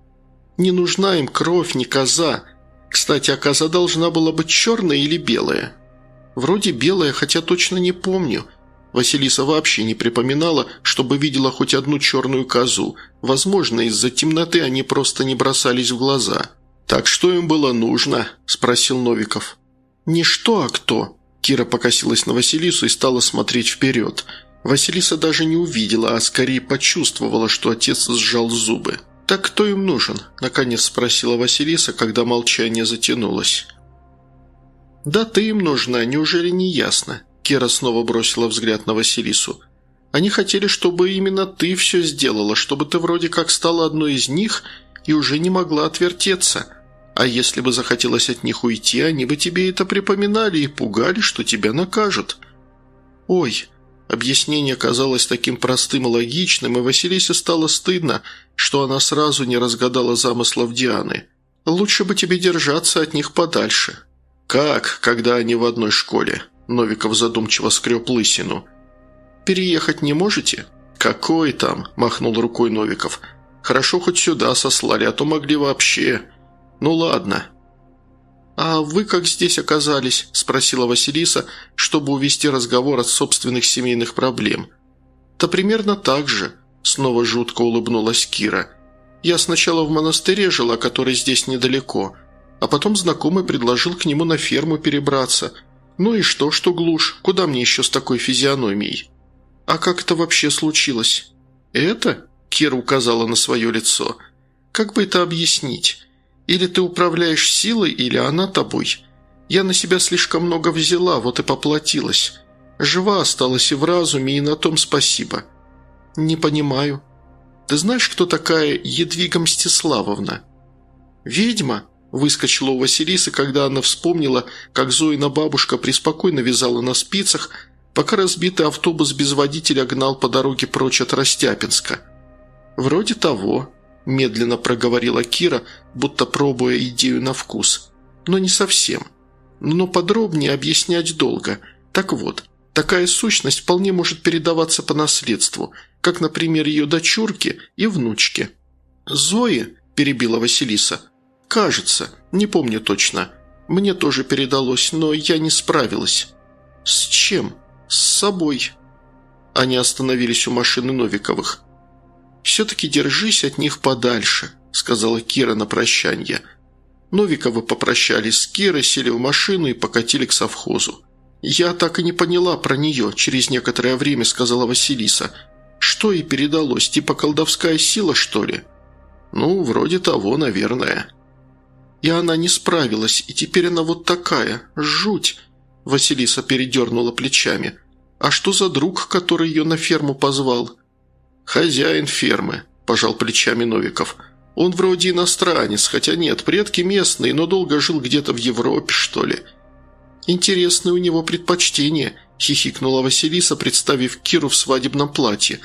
«Не нужна им кровь, ни коза. Кстати, а коза должна была быть черная или белая?» «Вроде белая, хотя точно не помню». Василиса вообще не припоминала, чтобы видела хоть одну черную козу. Возможно, из-за темноты они просто не бросались в глаза. «Так что им было нужно?» – спросил Новиков. «Не что, а кто?» Кира покосилась на Василису и стала смотреть вперед – Василиса даже не увидела, а скорее почувствовала, что отец сжал зубы. «Так кто им нужен?» – наконец спросила Василиса, когда молчание затянулось. «Да ты им нужна, неужели не ясно?» Кира снова бросила взгляд на Василису. «Они хотели, чтобы именно ты все сделала, чтобы ты вроде как стала одной из них и уже не могла отвертеться. А если бы захотелось от них уйти, они бы тебе это припоминали и пугали, что тебя накажут». «Ой», Объяснение казалось таким простым и логичным, и Василисе стало стыдно, что она сразу не разгадала замыслов Дианы. «Лучше бы тебе держаться от них подальше». «Как, когда они в одной школе?» Новиков задумчиво скреб лысину. «Переехать не можете?» «Какой там?» – махнул рукой Новиков. «Хорошо хоть сюда сослали, а то могли вообще...» «Ну ладно, «А вы как здесь оказались?» – спросила Василиса, чтобы увести разговор от собственных семейных проблем. «Да примерно так же», – снова жутко улыбнулась Кира. «Я сначала в монастыре жила, который здесь недалеко, а потом знакомый предложил к нему на ферму перебраться. Ну и что, что глушь, куда мне еще с такой физиономией?» «А как это вообще случилось?» «Это?» – Кира указала на свое лицо. «Как бы это объяснить?» Или ты управляешь силой, или она тобой. Я на себя слишком много взяла, вот и поплатилась. Жива осталась и в разуме, и на том спасибо. Не понимаю. Ты знаешь, кто такая Едвига Мстиславовна? Ведьма, выскочила у Василисы, когда она вспомнила, как Зоина бабушка преспокойно вязала на спицах, пока разбитый автобус без водителя гнал по дороге прочь от Растяпинска. «Вроде того», – медленно проговорила Кира, будто пробуя идею на вкус. «Но не совсем. Но подробнее объяснять долго. Так вот, такая сущность вполне может передаваться по наследству, как, например, ее дочурке и внучке». «Зои?» – перебила Василиса. «Кажется, не помню точно. Мне тоже передалось, но я не справилась». «С чем?» «С собой». Они остановились у машины Новиковых. «Все-таки держись от них подальше», – сказала Кира на прощание. Новиковы попрощались с Кирой, сели в машину и покатили к совхозу. «Я так и не поняла про нее», – через некоторое время сказала Василиса. «Что ей передалось, типа колдовская сила, что ли?» «Ну, вроде того, наверное». «И она не справилась, и теперь она вот такая, жуть!» Василиса передернула плечами. «А что за друг, который ее на ферму позвал?» «Хозяин фермы», – пожал плечами Новиков. «Он вроде иностранец, хотя нет, предки местные, но долго жил где-то в Европе, что ли». «Интересное у него предпочтение», – хихикнула Василиса, представив Киру в свадебном платье.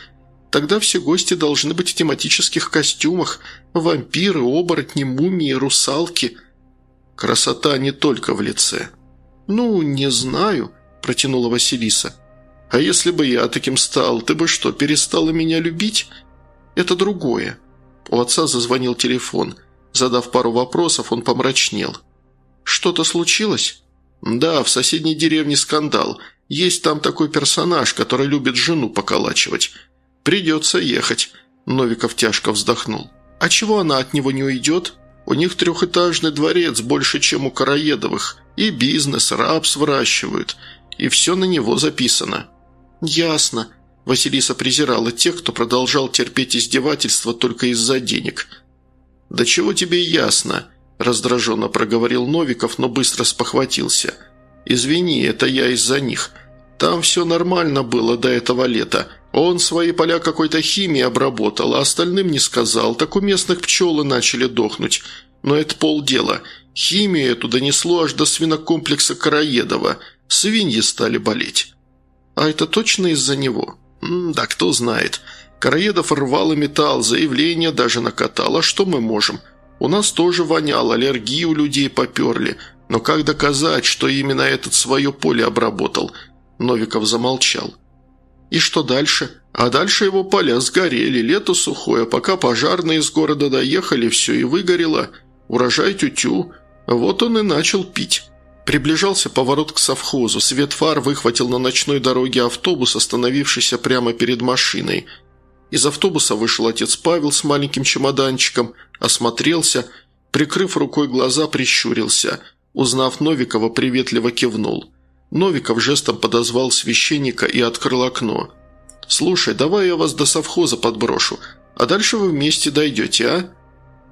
«Тогда все гости должны быть в тематических костюмах. Вампиры, оборотни, мумии, русалки». «Красота не только в лице». «Ну, не знаю», – протянула Василиса. «А если бы я таким стал, ты бы что, перестала меня любить?» «Это другое». У отца зазвонил телефон. Задав пару вопросов, он помрачнел. «Что-то случилось?» «Да, в соседней деревне скандал. Есть там такой персонаж, который любит жену поколачивать. Придется ехать». Новиков тяжко вздохнул. «А чего она от него не уйдет? У них трехэтажный дворец больше, чем у Караедовых. И бизнес, рабс выращивают. И все на него записано». «Ясно». Василиса презирала тех, кто продолжал терпеть издевательства только из-за денег. «Да чего тебе ясно?» – раздраженно проговорил Новиков, но быстро спохватился. «Извини, это я из-за них. Там все нормально было до этого лета. Он свои поля какой-то химией обработал, а остальным не сказал. Так у местных пчелы начали дохнуть. Но это полдела. Химию эту донесло аж до свинокомплекса Караедова. Свиньи стали болеть». «А это точно из-за него?» М «Да кто знает. Караедов рвал и металл, заявление даже накатал. А что мы можем? У нас тоже вонял, аллергии у людей поперли. Но как доказать, что именно этот свое поле обработал?» Новиков замолчал. «И что дальше?» «А дальше его поля сгорели, лето сухое, пока пожарные из города доехали, все и выгорело. Урожай тютю. Вот он и начал пить». Приближался поворот к совхозу. Свет фар выхватил на ночной дороге автобус, остановившийся прямо перед машиной. Из автобуса вышел отец Павел с маленьким чемоданчиком, осмотрелся, прикрыв рукой глаза, прищурился. Узнав Новикова, приветливо кивнул. Новиков жестом подозвал священника и открыл окно. «Слушай, давай я вас до совхоза подброшу, а дальше вы вместе дойдете, а?»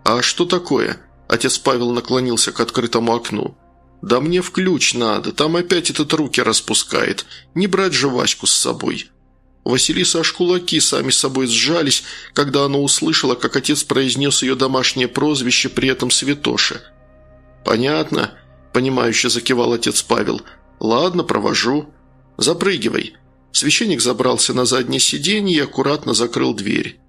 «А что такое?» Отец Павел наклонился к открытому окну. «Да мне в ключ надо, там опять этот руки распускает. Не брать же Ваську с собой». Василиса аж кулаки сами собой сжались, когда она услышала, как отец произнес ее домашнее прозвище, при этом Святоше. «Понятно», – понимающе закивал отец Павел. «Ладно, провожу. Запрыгивай». Священник забрался на заднее сиденье и аккуратно закрыл дверь.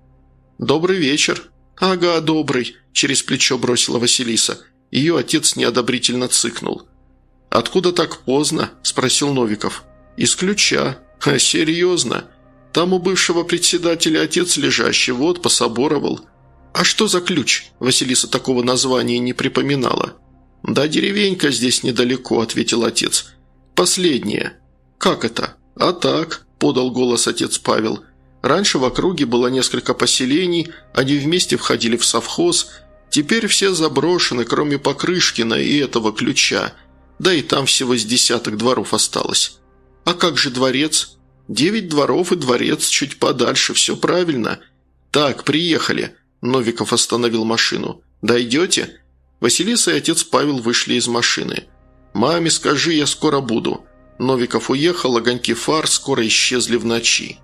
«Добрый вечер». «Ага, добрый», – через плечо бросила Василиса. Ее отец неодобрительно цыкнул. «Откуда так поздно?» – спросил Новиков. «Из ключа». «А, серьезно? Там у бывшего председателя отец лежащий, вот, пособоровал». «А что за ключ?» – Василиса такого названия не припоминала. «Да деревенька здесь недалеко», – ответил отец. «Последняя». «Как это?» «А так», – подал голос отец Павел. «Раньше в округе было несколько поселений, они вместе входили в совхоз, Теперь все заброшены, кроме Покрышкина и этого ключа. Да и там всего с десяток дворов осталось. А как же дворец? Девять дворов и дворец чуть подальше, все правильно. Так, приехали. Новиков остановил машину. «Дойдете?» Василиса и отец Павел вышли из машины. «Маме скажи, я скоро буду». Новиков уехал, огоньки фар скоро исчезли в ночи.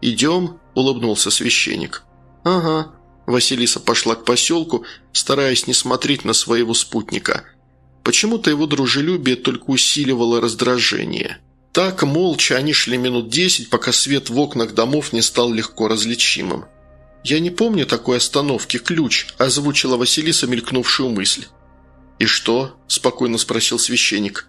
«Идем?» – улыбнулся священник. «Ага», Василиса пошла к поселку, стараясь не смотреть на своего спутника. Почему-то его дружелюбие только усиливало раздражение. Так, молча, они шли минут десять, пока свет в окнах домов не стал легко различимым. «Я не помню такой остановки. Ключ», – озвучила Василиса мелькнувшую мысль. «И что?» – спокойно спросил священник.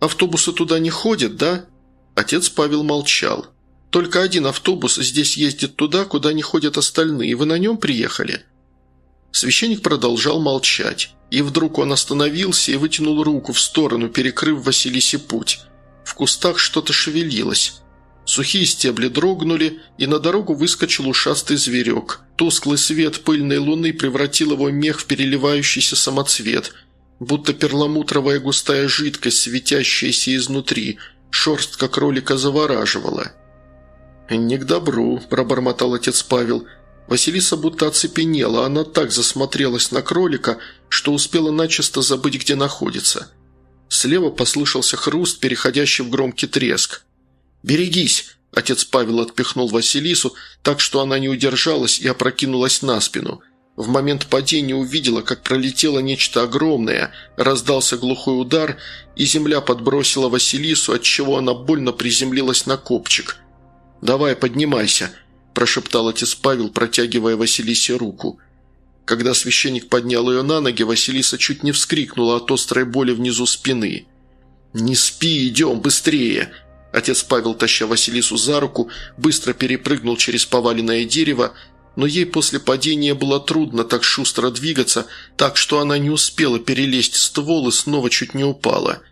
«Автобусы туда не ходят, да?» Отец Павел молчал. Только один автобус здесь ездит туда, куда не ходят остальные. Вы на нем приехали?» Священник продолжал молчать. И вдруг он остановился и вытянул руку в сторону, перекрыв Василисе путь. В кустах что-то шевелилось. Сухие стебли дрогнули, и на дорогу выскочил ушастый зверек. Тусклый свет пыльной луны превратил его мех в переливающийся самоцвет, будто перламутровая густая жидкость, светящаяся изнутри. Шерстка кролика завораживала. «Не к добру», – пробормотал отец Павел. Василиса будто оцепенела, она так засмотрелась на кролика, что успела начисто забыть, где находится. Слева послышался хруст, переходящий в громкий треск. «Берегись!» – отец Павел отпихнул Василису, так что она не удержалась и опрокинулась на спину. В момент падения увидела, как пролетело нечто огромное, раздался глухой удар, и земля подбросила Василису, отчего она больно приземлилась на копчик – «Давай, поднимайся», – прошептал отец Павел, протягивая Василисе руку. Когда священник поднял ее на ноги, Василиса чуть не вскрикнула от острой боли внизу спины. «Не спи, идем, быстрее!» Отец Павел, таща Василису за руку, быстро перепрыгнул через поваленное дерево, но ей после падения было трудно так шустро двигаться, так что она не успела перелезть ствол и снова чуть не упала.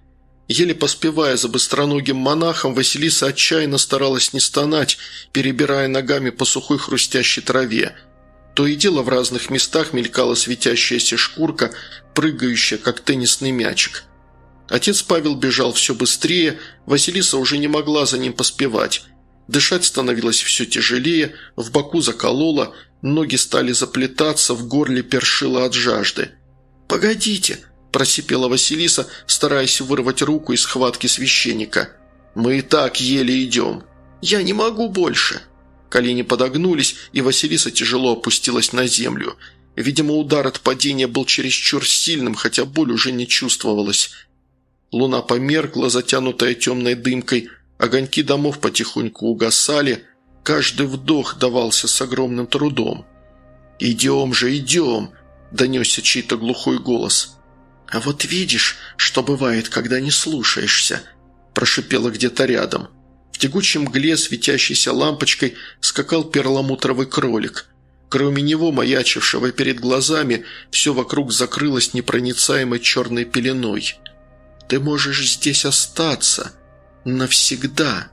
Еле поспевая за быстроногим монахом, Василиса отчаянно старалась не стонать, перебирая ногами по сухой хрустящей траве. То и дело в разных местах мелькала светящаяся шкурка, прыгающая, как теннисный мячик. Отец Павел бежал все быстрее, Василиса уже не могла за ним поспевать. Дышать становилось все тяжелее, в боку закололо, ноги стали заплетаться, в горле першило от жажды. «Погодите!» – просипела Василиса, стараясь вырвать руку из схватки священника. «Мы и так еле идем. Я не могу больше!» Колени подогнулись, и Василиса тяжело опустилась на землю. Видимо, удар от падения был чересчур сильным, хотя боль уже не чувствовалась. Луна померкла, затянутая темной дымкой – Огоньки домов потихоньку угасали, каждый вдох давался с огромным трудом. «Идем же, идем!» – донесся чей-то глухой голос. «А вот видишь, что бывает, когда не слушаешься», – прошипело где-то рядом. В тягучем мгле, светящейся лампочкой, скакал перламутровый кролик. Кроме него, маячившего перед глазами, все вокруг закрылось непроницаемой черной пеленой. «Ты можешь здесь остаться», навсегда.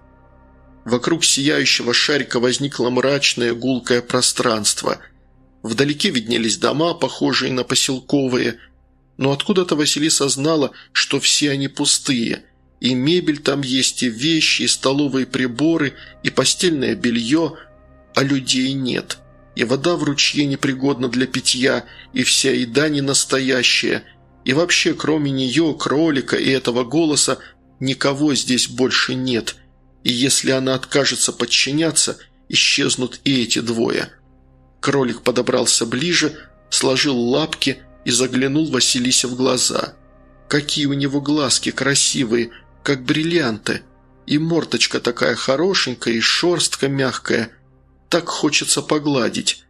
Вокруг сияющего шарика возникло мрачное гулкое пространство. Вдалеке виднелись дома, похожие на поселковые, но откуда-то Василиса знала, что все они пустые. И мебель там есть, и вещи, и столовые приборы, и постельное белье, а людей нет. И вода в ручье непригодна для питья, и вся еда не настоящая. И вообще, кроме нее, кролика и этого голоса, Никого здесь больше нет, и если она откажется подчиняться, исчезнут и эти двое. Кролик подобрался ближе, сложил лапки и заглянул Василисе в глаза. Какие у него глазки красивые, как бриллианты. И морточка такая хорошенькая, и шерстка мягкая. Так хочется погладить.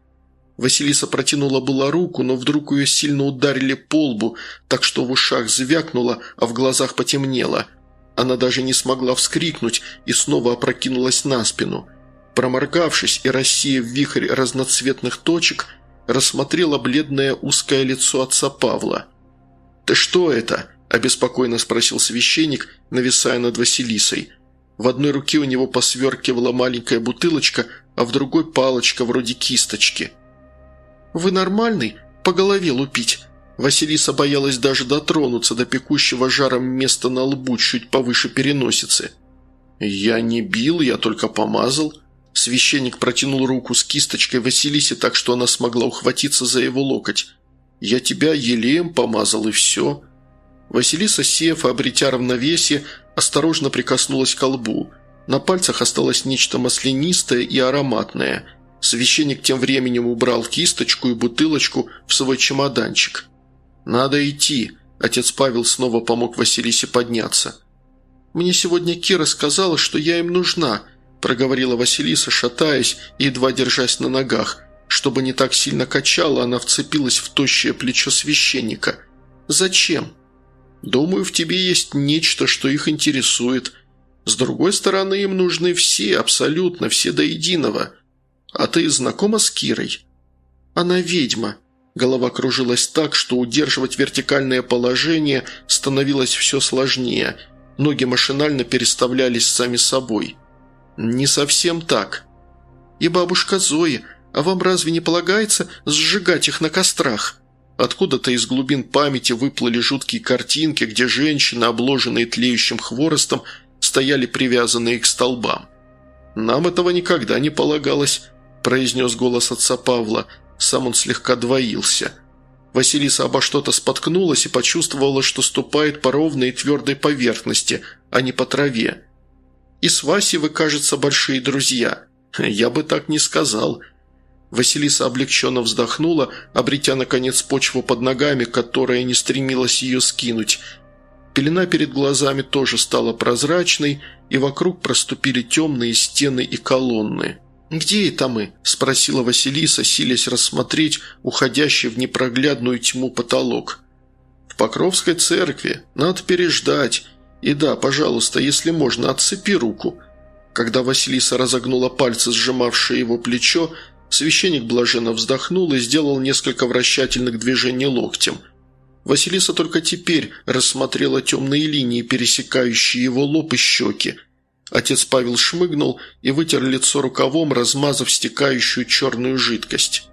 Василиса протянула была руку, но вдруг ее сильно ударили по лбу, так что в ушах звякнуло, а в глазах потемнело – она даже не смогла вскрикнуть и снова опрокинулась на спину. Проморгавшись и рассеяв вихрь разноцветных точек, рассмотрела бледное узкое лицо отца Павла. «Ты что это?» – обеспокоенно спросил священник, нависая над Василисой. В одной руке у него посверкивала маленькая бутылочка, а в другой палочка вроде кисточки. «Вы нормальный? По голове лупить?» Василиса боялась даже дотронуться до пекущего жаром места на лбу чуть повыше переносицы. «Я не бил, я только помазал». Священник протянул руку с кисточкой Василисе так, что она смогла ухватиться за его локоть. «Я тебя елеем помазал, и все». Василиса, сев и обретя равновесие, осторожно прикоснулась к лбу. На пальцах осталось нечто маслянистое и ароматное. Священник тем временем убрал кисточку и бутылочку в свой чемоданчик. «Надо идти», – отец Павел снова помог Василисе подняться. «Мне сегодня Кира сказала, что я им нужна», – проговорила Василиса, шатаясь и едва держась на ногах. Чтобы не так сильно качала, она вцепилась в тощее плечо священника. «Зачем?» «Думаю, в тебе есть нечто, что их интересует. С другой стороны, им нужны все, абсолютно все до единого. А ты знакома с Кирой?» «Она ведьма», Голова кружилась так, что удерживать вертикальное положение становилось все сложнее. Ноги машинально переставлялись сами собой. «Не совсем так». «И бабушка Зои, а вам разве не полагается сжигать их на кострах?» Откуда-то из глубин памяти выплыли жуткие картинки, где женщины, обложенные тлеющим хворостом, стояли привязанные к столбам. «Нам этого никогда не полагалось», – произнес голос отца Павла – сам он слегка двоился. Василиса обо что-то споткнулась и почувствовала, что ступает по ровной и твердой поверхности, а не по траве. «И с Васей вы, кажется, большие друзья». «Я бы так не сказал». Василиса облегченно вздохнула, обретя, наконец, почву под ногами, которая не стремилась ее скинуть. Пелена перед глазами тоже стала прозрачной, и вокруг проступили темные стены и колонны. «Где это мы?» – спросила Василиса, силясь рассмотреть уходящий в непроглядную тьму потолок. «В Покровской церкви. Надо переждать. И да, пожалуйста, если можно, отцепи руку». Когда Василиса разогнула пальцы, сжимавшие его плечо, священник блаженно вздохнул и сделал несколько вращательных движений локтем. Василиса только теперь рассмотрела темные линии, пересекающие его лоб и щеки. Отец Павел шмыгнул и вытер лицо рукавом, размазав стекающую черную жидкость.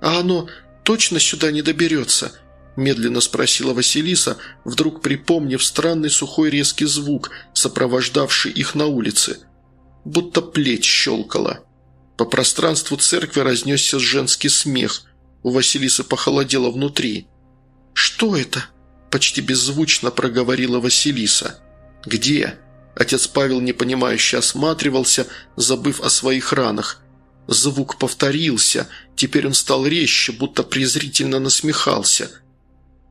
«А оно точно сюда не доберется?» – медленно спросила Василиса, вдруг припомнив странный сухой резкий звук, сопровождавший их на улице. Будто плеть щелкала. По пространству церкви разнесся женский смех. У Василисы похолодело внутри. «Что это?» – почти беззвучно проговорила Василиса. «Где?» Отец Павел непонимающе осматривался, забыв о своих ранах. Звук повторился, теперь он стал резче, будто презрительно насмехался.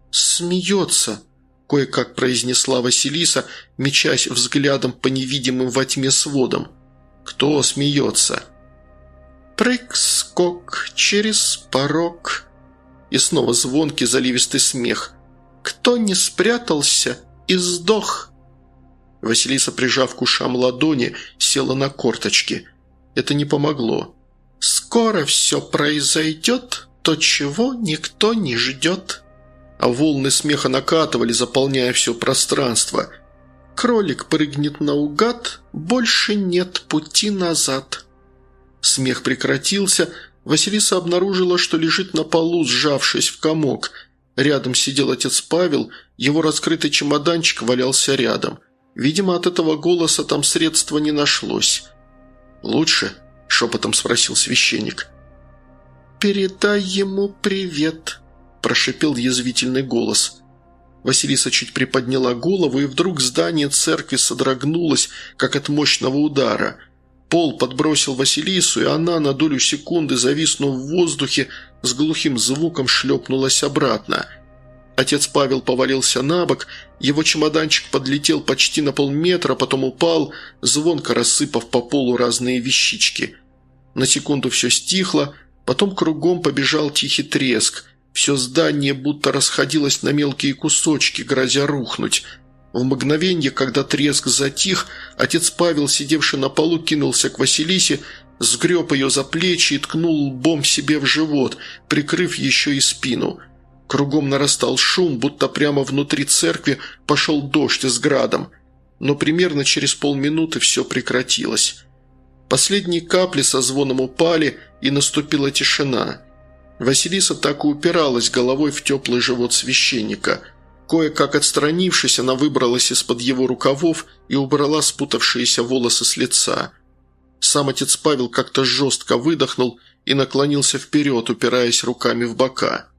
«Смеется», – кое-как произнесла Василиса, мечась взглядом по невидимым во тьме сводам. «Кто смеется?» «Прыг-скок через порог», и снова звонкий заливистый смех. «Кто не спрятался и сдох?» Василиса, прижав к ушам ладони, села на корточки. Это не помогло. «Скоро все произойдет, то, чего никто не ждет». А волны смеха накатывали, заполняя все пространство. «Кролик прыгнет наугад, больше нет пути назад». Смех прекратился, Василиса обнаружила, что лежит на полу, сжавшись в комок. Рядом сидел отец Павел, его раскрытый чемоданчик валялся рядом. Видимо, от этого голоса там средства не нашлось. «Лучше?» – шепотом спросил священник. «Передай ему привет», – прошипел язвительный голос. Василиса чуть приподняла голову, и вдруг здание церкви содрогнулось, как от мощного удара – Пол подбросил Василису, и она, на долю секунды зависнув в воздухе, с глухим звуком шлепнулась обратно. Отец Павел повалился на бок, его чемоданчик подлетел почти на полметра, потом упал, звонко рассыпав по полу разные вещички. На секунду все стихло, потом кругом побежал тихий треск. Все здание будто расходилось на мелкие кусочки, грозя рухнуть – в мгновенье, когда треск затих, отец Павел, сидевший на полу, кинулся к Василисе, сгреб ее за плечи и ткнул лбом себе в живот, прикрыв еще и спину. Кругом нарастал шум, будто прямо внутри церкви пошел дождь с градом. Но примерно через полминуты все прекратилось. Последние капли со звоном упали, и наступила тишина. Василиса так и упиралась головой в теплый живот священника – Кое-как отстранившись, она выбралась из-под его рукавов и убрала спутавшиеся волосы с лица. Сам отец Павел как-то жестко выдохнул и наклонился вперед, упираясь руками в бока.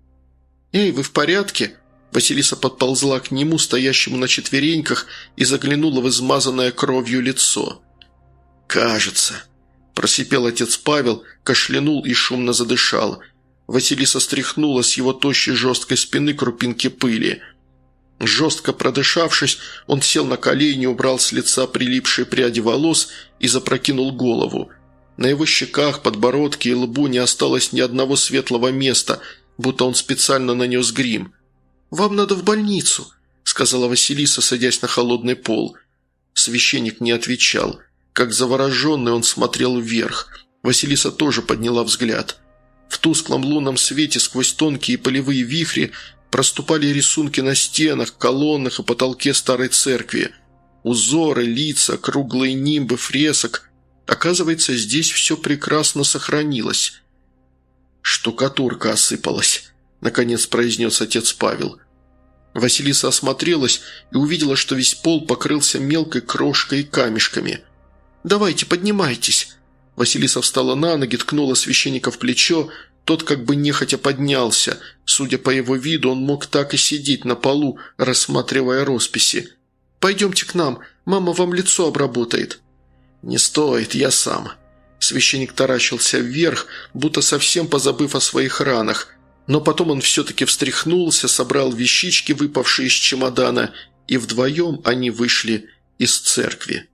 «Эй, вы в порядке?» Василиса подползла к нему, стоящему на четвереньках, и заглянула в измазанное кровью лицо. «Кажется», – просипел отец Павел, кашлянул и шумно задышал. Василиса стряхнула с его тощей жесткой спины крупинки пыли – Жестко продышавшись, он сел на колени, убрал с лица прилипшие пряди волос и запрокинул голову. На его щеках, подбородке и лбу не осталось ни одного светлого места, будто он специально нанес грим. «Вам надо в больницу», – сказала Василиса, садясь на холодный пол. Священник не отвечал. Как завороженный он смотрел вверх. Василиса тоже подняла взгляд. В тусклом лунном свете сквозь тонкие полевые вихри Проступали рисунки на стенах, колоннах и потолке старой церкви. Узоры, лица, круглые нимбы, фресок. Оказывается, здесь все прекрасно сохранилось. «Штукатурка осыпалась», – наконец произнес отец Павел. Василиса осмотрелась и увидела, что весь пол покрылся мелкой крошкой и камешками. «Давайте, поднимайтесь!» Василиса встала на ноги, ткнула священника в плечо, тот как бы нехотя поднялся. Судя по его виду, он мог так и сидеть на полу, рассматривая росписи. «Пойдемте к нам, мама вам лицо обработает». «Не стоит, я сам». Священник таращился вверх, будто совсем позабыв о своих ранах. Но потом он все-таки встряхнулся, собрал вещички, выпавшие из чемодана, и вдвоем они вышли из церкви.